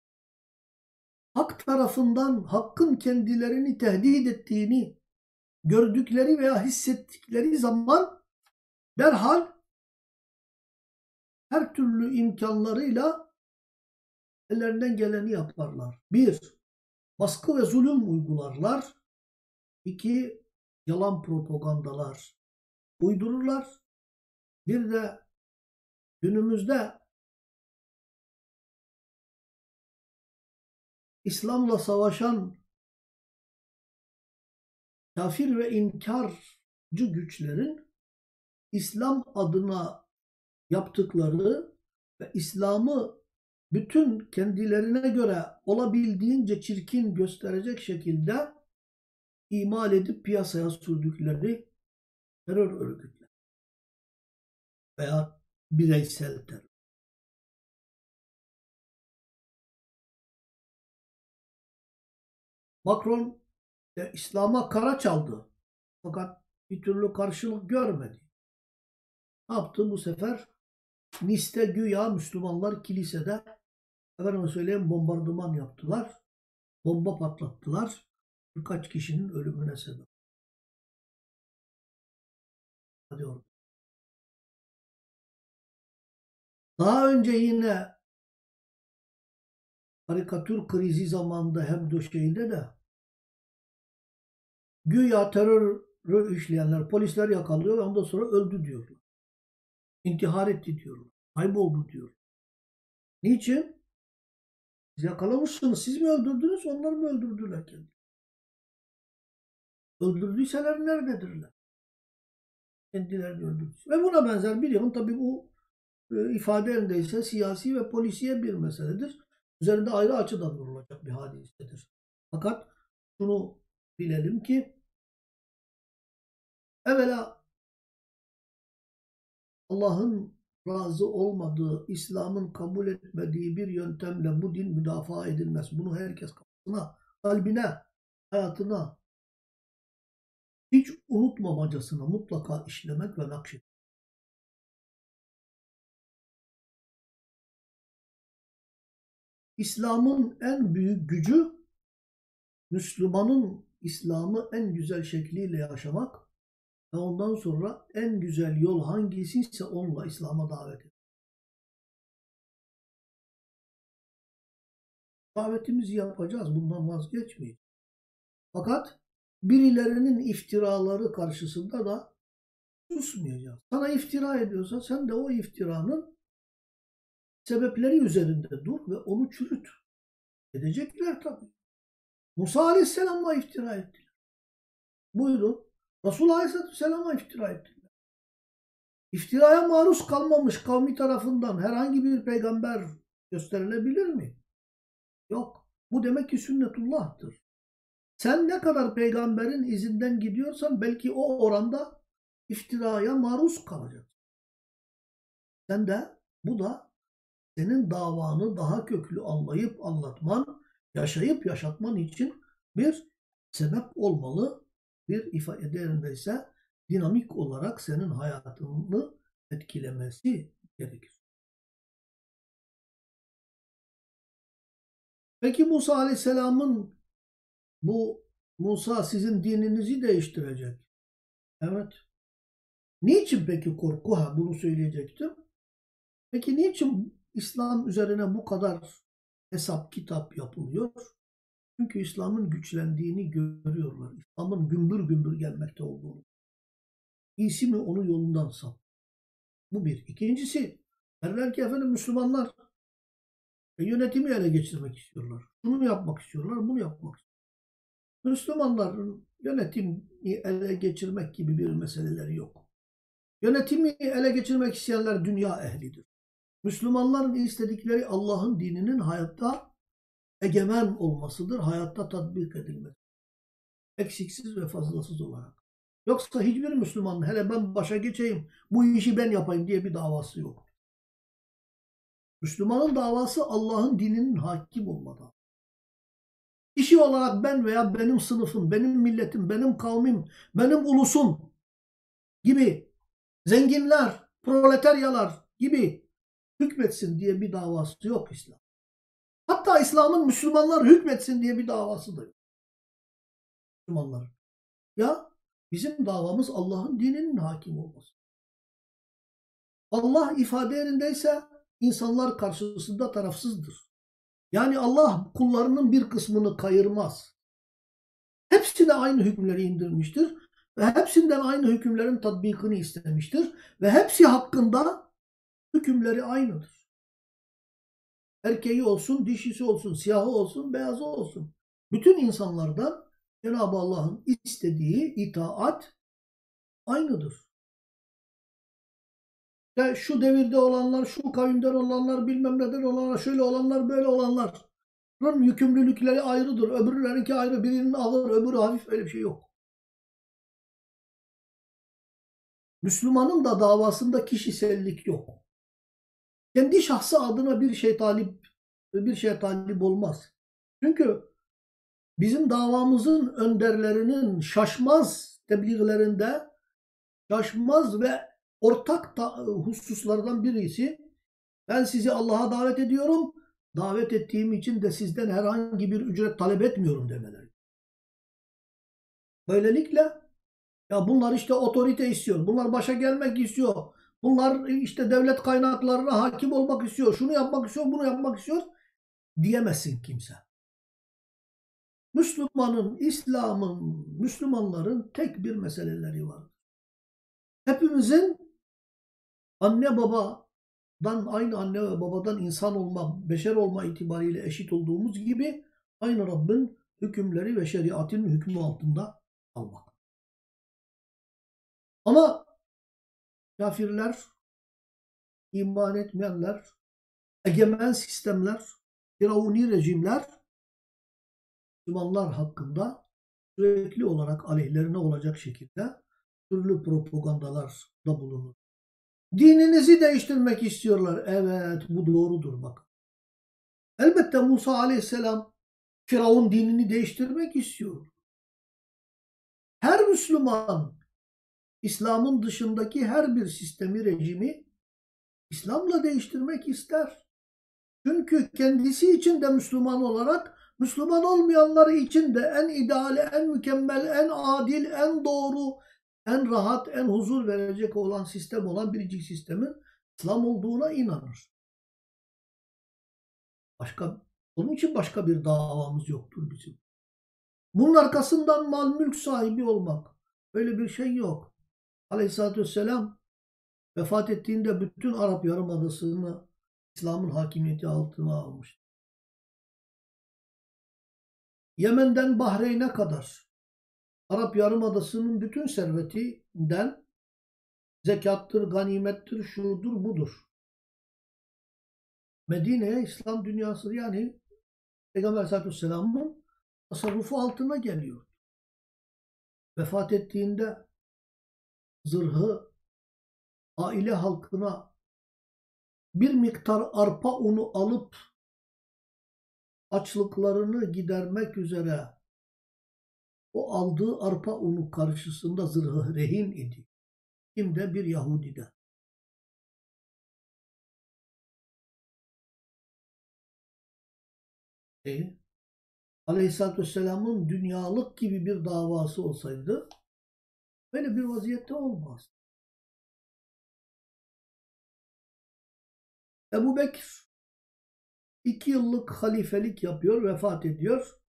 hak tarafından hakkın kendilerini tehdit ettiğini gördükleri veya hissettikleri zaman derhal her türlü imkanlarıyla ellerinden geleni yaparlar. Bir, baskı ve zulüm uygularlar. İki, yalan propagandalar uydururlar. Bir de günümüzde İslam'la savaşan kafir ve inkarcı güçlerin İslam adına yaptıkları ve İslam'ı bütün kendilerine göre olabildiğince çirkin gösterecek şekilde imal edip piyasaya sürdükleri terör örgütleri veya bireysel terör. Macron e, İslam'a kara çaldı. Fakat bir türlü karşılık görmedi. Ne yaptı bu sefer? Nice'te güya Müslümanlar kilisede efendim söyleyeyim bombardıman yaptılar. Bomba patlattılar. Birkaç kişinin ölümüne sebep. Hadi orada. Daha önce yine karikatür krizi zamanında hem döşeğinde de güya terörü işleyenler polisler yakalıyor ve ondan sonra öldü diyorlar. İntihar etti diyorlar. Kayboldu diyor. Niçin? Siz yakalamışsınız. Siz mi öldürdünüz? Onlar mı öldürdüler kendini? Öldürdüyseler nerededirler? Kendilerini öldürdü. Ve buna benzer bir yılın tabi bu e, ifade elindeyse siyasi ve polisiye bir meseledir. Üzerinde ayrı açıdan durulacak bir hadisedir. Fakat şunu bilelim ki evvela Allah'ın razı olmadığı, İslam'ın kabul etmediği bir yöntemle bu din müdafaa edilmez. Bunu herkes kafasına, kalbine, hayatına hiç unutmamacasına mutlaka işlemek ve nakşetmek. İslam'ın en büyük gücü Müslümanın İslam'ı en güzel şekliyle yaşamak ve ondan sonra en güzel yol hangisiyse onunla İslam'a davet etmek. Davetimizi yapacağız. Bundan vazgeçmeyiz. Fakat birilerinin iftiraları karşısında da susmayacağız. Sana iftira ediyorsa sen de o iftiranın sebepleri üzerinde dur ve onu çürüt. Edecekler tabii. Musa Aleyhisselam'a iftira ettiler. Buyurun. Resulullah Aleyhisselam'a iftira ettiler. İftiraya maruz kalmamış kavmi tarafından herhangi bir peygamber gösterilebilir mi? Yok. Bu demek ki sünnetullah'tır. Sen ne kadar peygamberin izinden gidiyorsan belki o oranda iftiraya maruz kalacaksın. Sen de bu da senin davanı daha köklü anlayıp anlatman, yaşayıp yaşatman için bir sebep olmalı. Bir ifade değerindeyse dinamik olarak senin hayatını etkilemesi gerekir. Peki Musa Aleyhisselam'ın bu Musa sizin dininizi değiştirecek. Evet. Niçin peki korku? Ha bunu söyleyecektim. Peki niçin İslam üzerine bu kadar hesap kitap yapılıyor? Çünkü İslam'ın güçlendiğini görüyorlar. İslam'ın gümbür gümbür gelmekte olduğunu. İyisi mi onu yolundan sap. Bu bir. İkincisi derler ki efendim Müslümanlar e, yönetimi ele geçirmek istiyorlar. Bunu yapmak istiyorlar, bunu yapmak istiyorlar. Müslümanların yönetimi ele geçirmek gibi bir meseleleri yok. Yönetimi ele geçirmek isteyenler dünya ehlidir. Müslümanların istedikleri Allah'ın dininin hayatta egemen olmasıdır, hayatta tatbik edilmesi. Eksiksiz ve fazlasız olarak. Yoksa hiçbir Müslüman hele ben başa geçeyim, bu işi ben yapayım diye bir davası yok. Müslümanın davası Allah'ın dininin hakim olmadan. İşi olarak ben veya benim sınıfım, benim milletim, benim kavmim, benim ulusum gibi zenginler, proletaryalar gibi hükmetsin diye bir davası yok İslam. İslam'ın Müslümanlar hükmetsin diye bir davası da yok. Müslümanlar. Ya bizim davamız Allah'ın dininin hakim olması. Allah ifade yerindeyse insanlar karşısında tarafsızdır. Yani Allah kullarının bir kısmını kayırmaz. Hepsine aynı hükümleri indirmiştir ve hepsinden aynı hükümlerin tatbikini istemiştir ve hepsi hakkında hükümleri aynıdır. Erkeği olsun, dişisi olsun, siyahı olsun, beyazı olsun. Bütün insanlardan Cenab-ı Allah'ın istediği itaat aynıdır. Ya şu devirde olanlar, şu kavimden olanlar, bilmem neden olanlar, şöyle olanlar, böyle olanlar. Bunun yükümlülükleri ayrıdır. Öbürlerinki ayrı. Birinin ağır, öbürü hafif. Öyle bir şey yok. Müslümanın da davasında kişisellik yok. Kendi şahsı adına bir şey talip bir şey talip olmaz. Çünkü bizim davamızın önderlerinin şaşmaz tebliğlerinde şaşmaz ve ortak hususlardan birisi ben sizi Allah'a davet ediyorum. Davet ettiğim için de sizden herhangi bir ücret talep etmiyorum demeleri. Böylelikle ya bunlar işte otorite istiyor. Bunlar başa gelmek istiyor. Bunlar işte devlet kaynaklarına hakim olmak istiyor. Şunu yapmak istiyor, bunu yapmak istiyor diyemezsin kimse. Müslümanın, İslam'ın, Müslümanların tek bir meseleleri var. Hepimizin anne babadan aynı anne ve babadan insan olma, beşer olma itibariyle eşit olduğumuz gibi aynı Rabbin hükümleri ve şeriatının hükmü altında almak. Ama kafirler, iman etmeyenler, egemen sistemler, firavuni rejimler Müslümanlar hakkında sürekli olarak aleyhlerine olacak şekilde türlü propagandalar da bulunur. Dininizi değiştirmek istiyorlar. Evet bu doğrudur bak. Elbette Musa aleyhisselam Firavun dinini değiştirmek istiyor. Her Müslüman İslam'ın dışındaki her bir sistemi, rejimi İslam'la değiştirmek ister. Çünkü kendisi için de Müslüman olarak Müslüman olmayanları için de en ideal, en mükemmel, en adil, en doğru, en rahat, en huzur verecek olan sistem olan biricik sistemin İslam olduğuna inanır. Başka, onun için başka bir davamız yoktur bizim. Bunun arkasından mal mülk sahibi olmak. Öyle bir şey yok. Aleyhisselatü Vesselam vefat ettiğinde bütün Arap Yarımadası'nı İslam'ın hakimiyeti altına almıştı. Yemen'den Bahreyn'e kadar Arap Yarımadası'nın bütün servetinden zekattır, ganimettir, şudur, budur. Medine'ye İslam dünyası yani Peygamber Aleyhisselatü Vesselam'ın tasarrufu altına geliyor. Vefat ettiğinde zırhı aile halkına bir miktar arpa unu alıp açlıklarını gidermek üzere o aldığı arpa unu karşısında zırhı rehin idi. Kim de bir Yahudide. E, Aleyhisselatü Vesselam'ın dünyalık gibi bir davası olsaydı böyle bir vaziyette olmaz. Ebu Bekir iki yıllık halifelik yapıyor, vefat ediyor.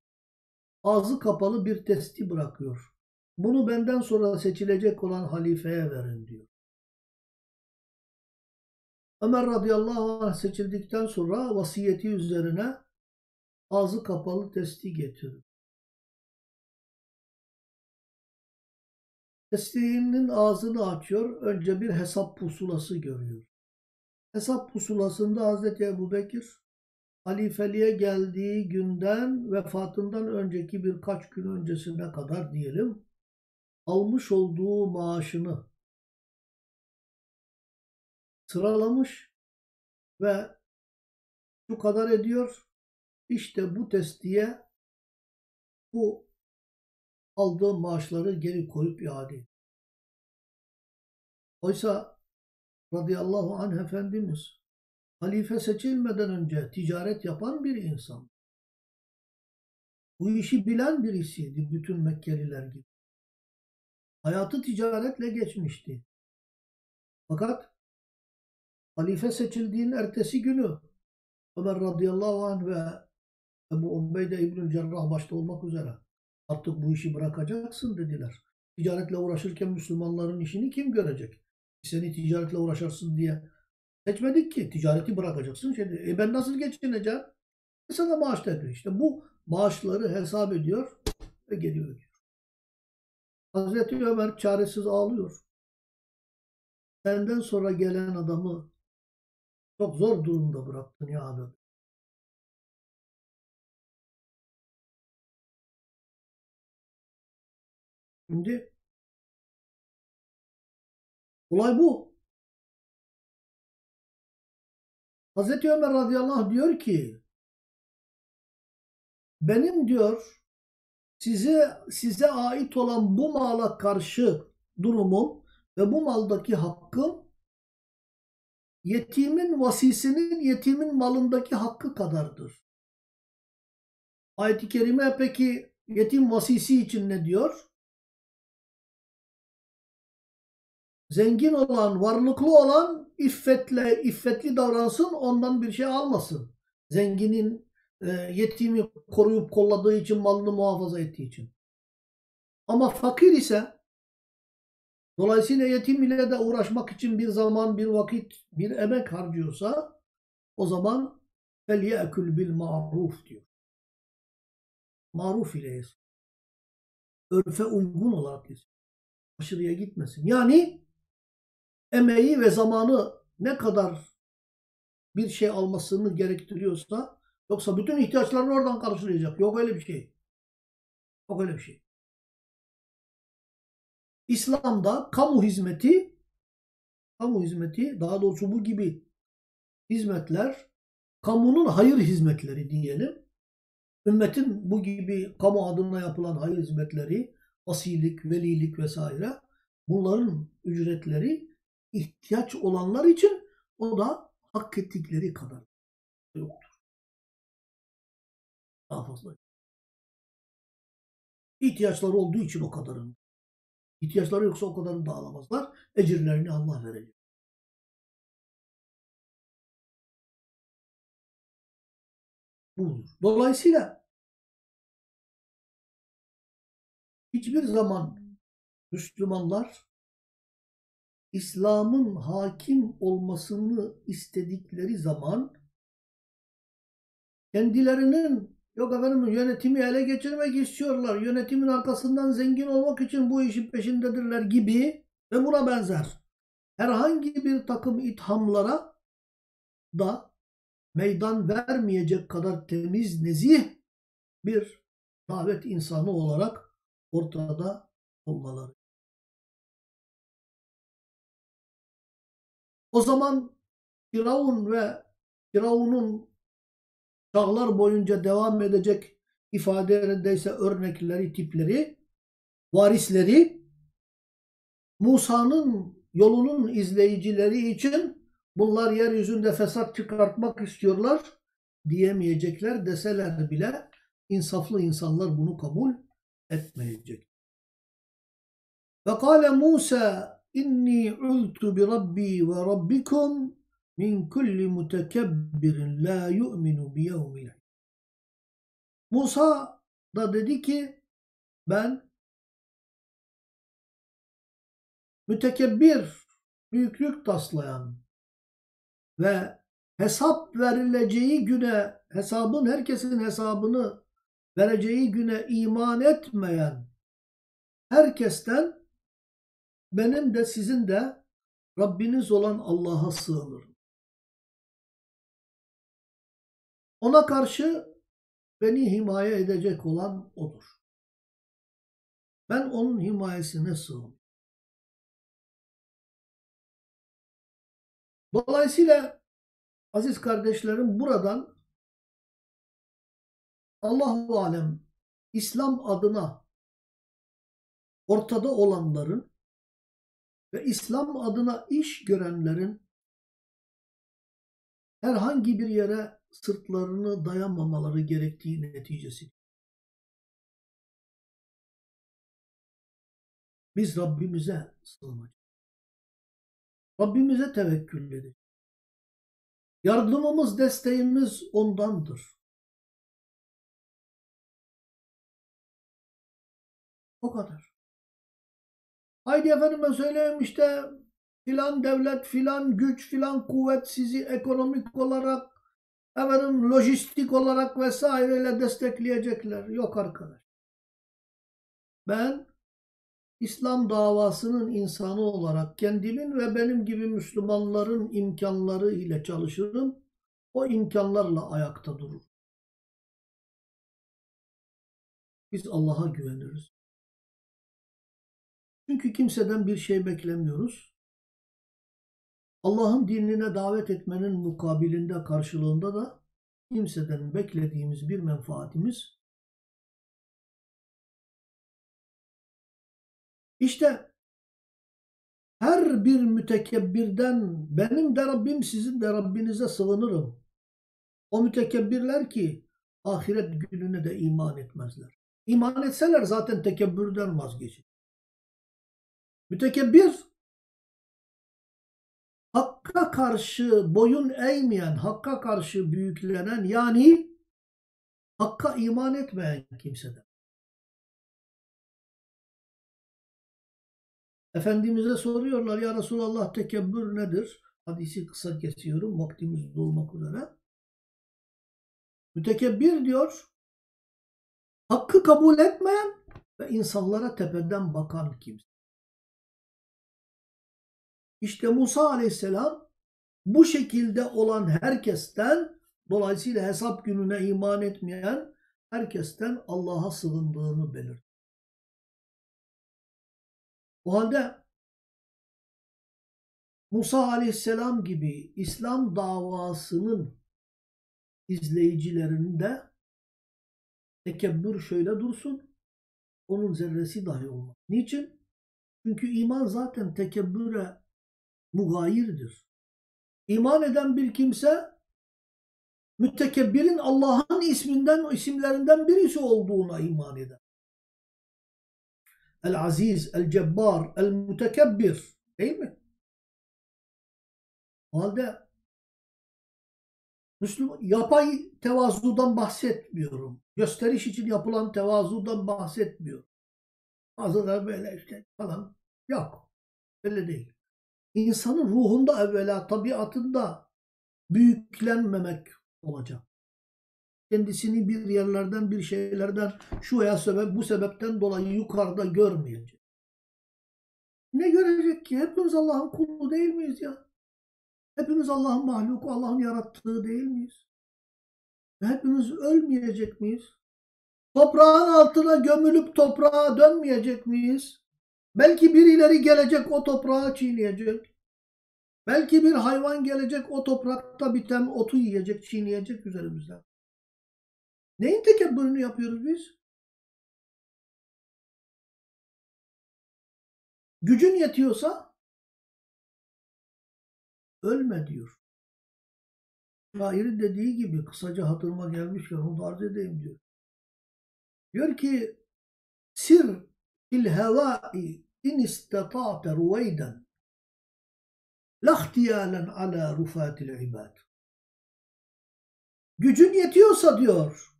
Ağzı kapalı bir testi bırakıyor. Bunu benden sonra seçilecek olan halifeye verin diyor. Ömer radıyallahu anh seçildikten sonra vasiyeti üzerine ağzı kapalı testi getirir. Testinin ağzını açıyor. Önce bir hesap pusulası görüyor. Hesap pusulasında Hazreti Ebu Bekir halifeliğe geldiği günden vefatından önceki birkaç gün öncesine kadar diyelim almış olduğu maaşını sıralamış ve şu kadar ediyor. İşte bu testiye bu aldığı maaşları geri koyup iade ediyor. Oysa radıyallahu anh Efendimiz halife seçilmeden önce ticaret yapan bir insan. Bu işi bilen birisiydi bütün Mekkeliler gibi. Hayatı ticaretle geçmişti. Fakat halife seçildiğin ertesi günü Ömer radıyallahu anh ve Ebu Ubeyde İbnül Cerrah başta olmak üzere artık bu işi bırakacaksın dediler. Ticaretle uğraşırken Müslümanların işini kim görecek? Seni ticaretle uğraşarsın diye seçmedik ki. Ticareti bırakacaksın. Şey, e ben nasıl geçineceğim? E sana maaş da İşte bu maaşları hesap ediyor ve geliyor ödüyor. Hazreti Ömer çaresiz ağlıyor. Senden sonra gelen adamı çok zor durumda bıraktın ya abi. Şimdi olay bu. Hazreti Ömer radıyallahu anh diyor ki benim diyor size size ait olan bu mala karşı durumum ve bu maldaki hakkım yetimin vasisinin yetimin malındaki hakkı kadardır. Ayet-i Kerime peki yetim vasisi için ne diyor? Zengin olan, varlıklı olan iffetle, iffetli davransın, ondan bir şey almasın. Zenginin e, yetimi koruyup kolladığı için, malını muhafaza ettiği için. Ama fakir ise dolayısıyla yetim ile de uğraşmak için bir zaman, bir vakit, bir emek harcıyorsa o zaman فَلْيَأْكُلْ بِالْمَعْرُوفِ diyor. Maruf ile yesin. Örfe uygun olarak yesin. Aşırıya gitmesin. Yani emeği ve zamanı ne kadar bir şey almasını gerektiriyorsa yoksa bütün ihtiyaçlarını oradan karşılayacak. Yok öyle bir şey. Yok öyle bir şey. İslam'da kamu hizmeti kamu hizmeti daha doğrusu bu gibi hizmetler kamunun hayır hizmetleri diyelim. Ümmetin bu gibi kamu adına yapılan hayır hizmetleri, asilik, velilik vesaire bunların ücretleri ihtiyaç olanlar için o da hak ettikleri kadar yoktur. Daha fazla. İhtiyaçları olduğu için o kadarın. İhtiyaçları yoksa o kadarını da alamazlar. Ecirlerini Allah verecek. Budur. Dolayısıyla hiçbir zaman Müslümanlar İslam'ın hakim olmasını istedikleri zaman kendilerinin yok efendim yönetimi ele geçirmek istiyorlar. Yönetimin arkasından zengin olmak için bu işin peşindedirler gibi ve buna benzer herhangi bir takım ithamlara da meydan vermeyecek kadar temiz, nezih bir davet insanı olarak ortada olmaları. O zaman Firavun ve Firavun'un çağlar boyunca devam edecek ifadelerindeyse örnekleri, tipleri, varisleri Musa'nın yolunun izleyicileri için bunlar yeryüzünde fesat çıkartmak istiyorlar diyemeyecekler deseler bile insaflı insanlar bunu kabul etmeyecek. Ve kâle Musa inni ultu bi rabbi ve rabbikum min kulli mutekebbirin la yu'minu bi yevmil Musa da dedi ki ben mütekebbir, büyüklük taslayan ve hesap verileceği güne, hesabın herkesin hesabını vereceği güne iman etmeyen herkesten benim de sizin de Rabbiniz olan Allah'a sığınırım. Ona karşı beni himaye edecek olan O'dur. Ben O'nun himayesine sığınırım. Dolayısıyla aziz kardeşlerim buradan Allahu alem İslam adına ortada olanların ve İslam adına iş görenlerin herhangi bir yere sırtlarını dayanmamaları gerektiği neticesi. Biz Rabbimize sığınacağız. Rabbimize tevekkül edeceğiz. Yardımımız, desteğimiz ondandır. O kadar. Haydi efendime söyleyeyim işte filan devlet, filan güç, filan kuvvet sizi ekonomik olarak, efendim lojistik olarak vesaireyle destekleyecekler. Yok arkadaş. Ben İslam davasının insanı olarak kendimin ve benim gibi Müslümanların imkanları ile çalışırım. O imkanlarla ayakta durur. Biz Allah'a güveniriz. Çünkü kimseden bir şey beklemiyoruz. Allah'ın dinine davet etmenin mukabilinde karşılığında da kimseden beklediğimiz bir menfaatimiz İşte her bir mütekebbirden benim de Rabbim sizin de Rabbinize sığınırım. O mütekebbirler ki ahiret gününe de iman etmezler. İman etseler zaten tekebbürden vazgeçer. Mütekebbir Hakka karşı boyun eğmeyen, Hakka karşı büyüklenen yani Hakka iman etmeyen kimseden. Efendimiz'e soruyorlar ya Resulallah tekebbür nedir? Hadisi kısa kesiyorum vaktimiz dolmak üzere. Mütekebbir diyor hakkı kabul etmeyen ve insanlara tepeden bakan kimse. İşte Musa aleyhisselam bu şekilde olan herkesten dolayısıyla hesap gününe iman etmeyen herkesten Allah'a sığındığını belirtti. O halde Musa aleyhisselam gibi İslam davasının izleyicilerinde tekebbür şöyle dursun, onun zerresi dahi olmaz. Niçin? Çünkü iman zaten tekebbüre mugayirdir. İman eden bir kimse mütekebbirin Allah'ın isminden, isimlerinden birisi olduğuna iman eder. El-Aziz, El-Cebbar, El-Mütekebbir. Değil mi? O halde Müslüman, yapay tevazudan bahsetmiyorum. Gösteriş için yapılan tevazudan bahsetmiyorum. Bazıları böyle işte falan. Yok. Öyle değil. İnsanın ruhunda evvela, tabiatında büyüklenmemek olacak kendisini bir yerlerden bir şeylerden şu veya sebep bu sebepten dolayı yukarıda görmeyecek. Ne görecek ki? Hepimiz Allah'ın kulu değil miyiz ya? Hepimiz Allah'ın mahluku, Allah'ın yarattığı değil miyiz? Ve hepimiz ölmeyecek miyiz? Toprağın altına gömülüp toprağa dönmeyecek miyiz? Belki birileri gelecek o toprağı çiğneyecek. Belki bir hayvan gelecek o toprakta biten otu yiyecek, çiğneyecek üzerimizden. Neyin tekebbürünü yapıyoruz biz? Gücün yetiyorsa ölme diyor. Şairin dediği gibi kısaca hatırıma gelmişken onu arz edeyim diyor. Diyor ki sir fil hevai in istata'te ruveyden lahtiyalen ala rufatil ibad. Gücün yetiyorsa diyor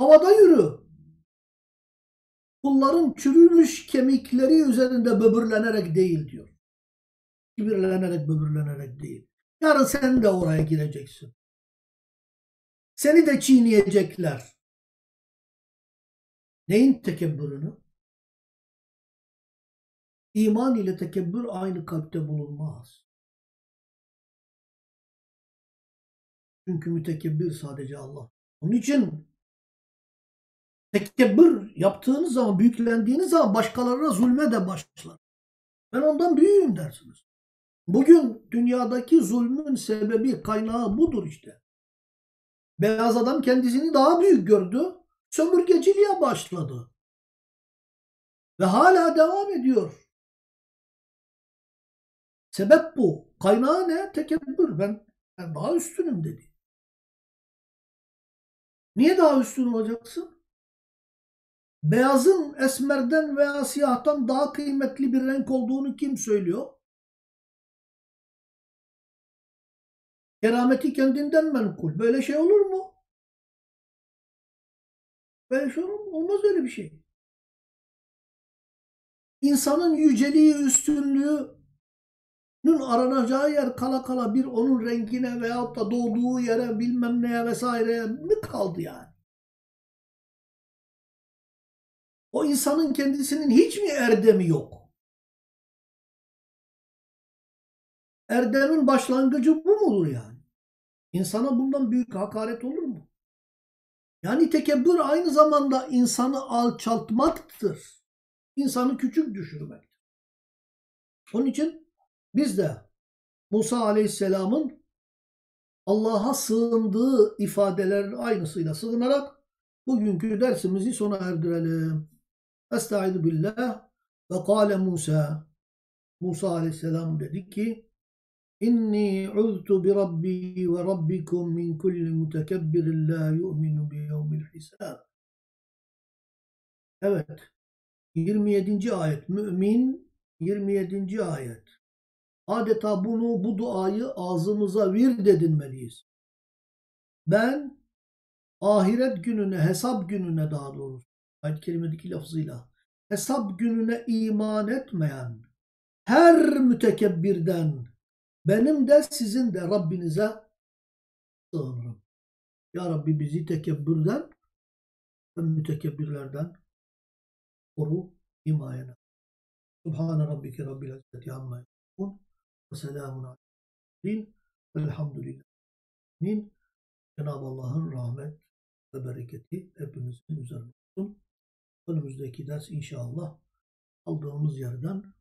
havada yürü. Kulların çürümüş kemikleri üzerinde böbürlenerek değil diyor. Kibirlenerek böbürlenerek değil. Yarın sen de oraya gireceksin. Seni de çiğneyecekler. Neyin tekebbürünü? İman ile tekebbür aynı kalpte bulunmaz. Çünkü mütekebbir sadece Allah. Onun için tekebbür yaptığınız zaman, büyüklendiğiniz zaman başkalarına zulme de başlar. Ben ondan büyüğüm dersiniz. Bugün dünyadaki zulmün sebebi, kaynağı budur işte. Beyaz adam kendisini daha büyük gördü, sömürgeciliğe başladı. Ve hala devam ediyor. Sebep bu. Kaynağı ne? Tekebbür. Ben, ben daha üstünüm dedi. Niye daha üstün olacaksın? Beyazın esmerden veya siyahtan daha kıymetli bir renk olduğunu kim söylüyor? Kerameti kendinden menkul. Böyle şey olur mu? Böyle şey olur mu? Olmaz öyle bir şey. İnsanın yüceliği, üstünlüğünün aranacağı yer kala kala bir onun rengine veyahut da doğduğu yere bilmem neye vesaireye mi kaldı yani? O insanın kendisinin hiç mi erdemi yok? Erdemin başlangıcı bu mudur yani? İnsana bundan büyük hakaret olur mu? Yani tekebbür aynı zamanda insanı alçaltmaktır. İnsanı küçük düşürmektir. Onun için biz de Musa Aleyhisselam'ın Allah'a sığındığı ifadelerin aynısıyla sığınarak bugünkü dersimizi sona erdirelim. Estaizu billah ve kâle Musa Musa Aleyhisselam dedi ki İnni uztu bi rabbi ve rabbikum min kulli mutekebbirin la yu'minu bi yevmil hisab. Evet. 27. ayet. Mümin 27. ayet. Adeta bunu, bu duayı ağzımıza vir dedinmeliyiz. Ben ahiret gününe, hesap gününe daha doğrusu, ayet kelimedeki lafzıyla, hesap gününe iman etmeyen her mütekebbirden, benim de sizin de Rabbinize sığınırım. Ya Rabbi bizi tekebbürden ve mütekebbirlerden koru himayene. Subhane Rabbike Rabbil İzzeti Amma selamun aleyhin velhamdülillah. Min Cenab-ı Allah'ın rahmet ve bereketi hepimizin üzerine olsun. Önümüzdeki ders inşallah aldığımız yerden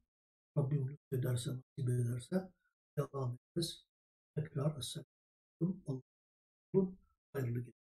Rabbim lütfederse, nasip ederse devam ederiz. Tekrar Esselamu Aleyküm. Hayırlı geceler.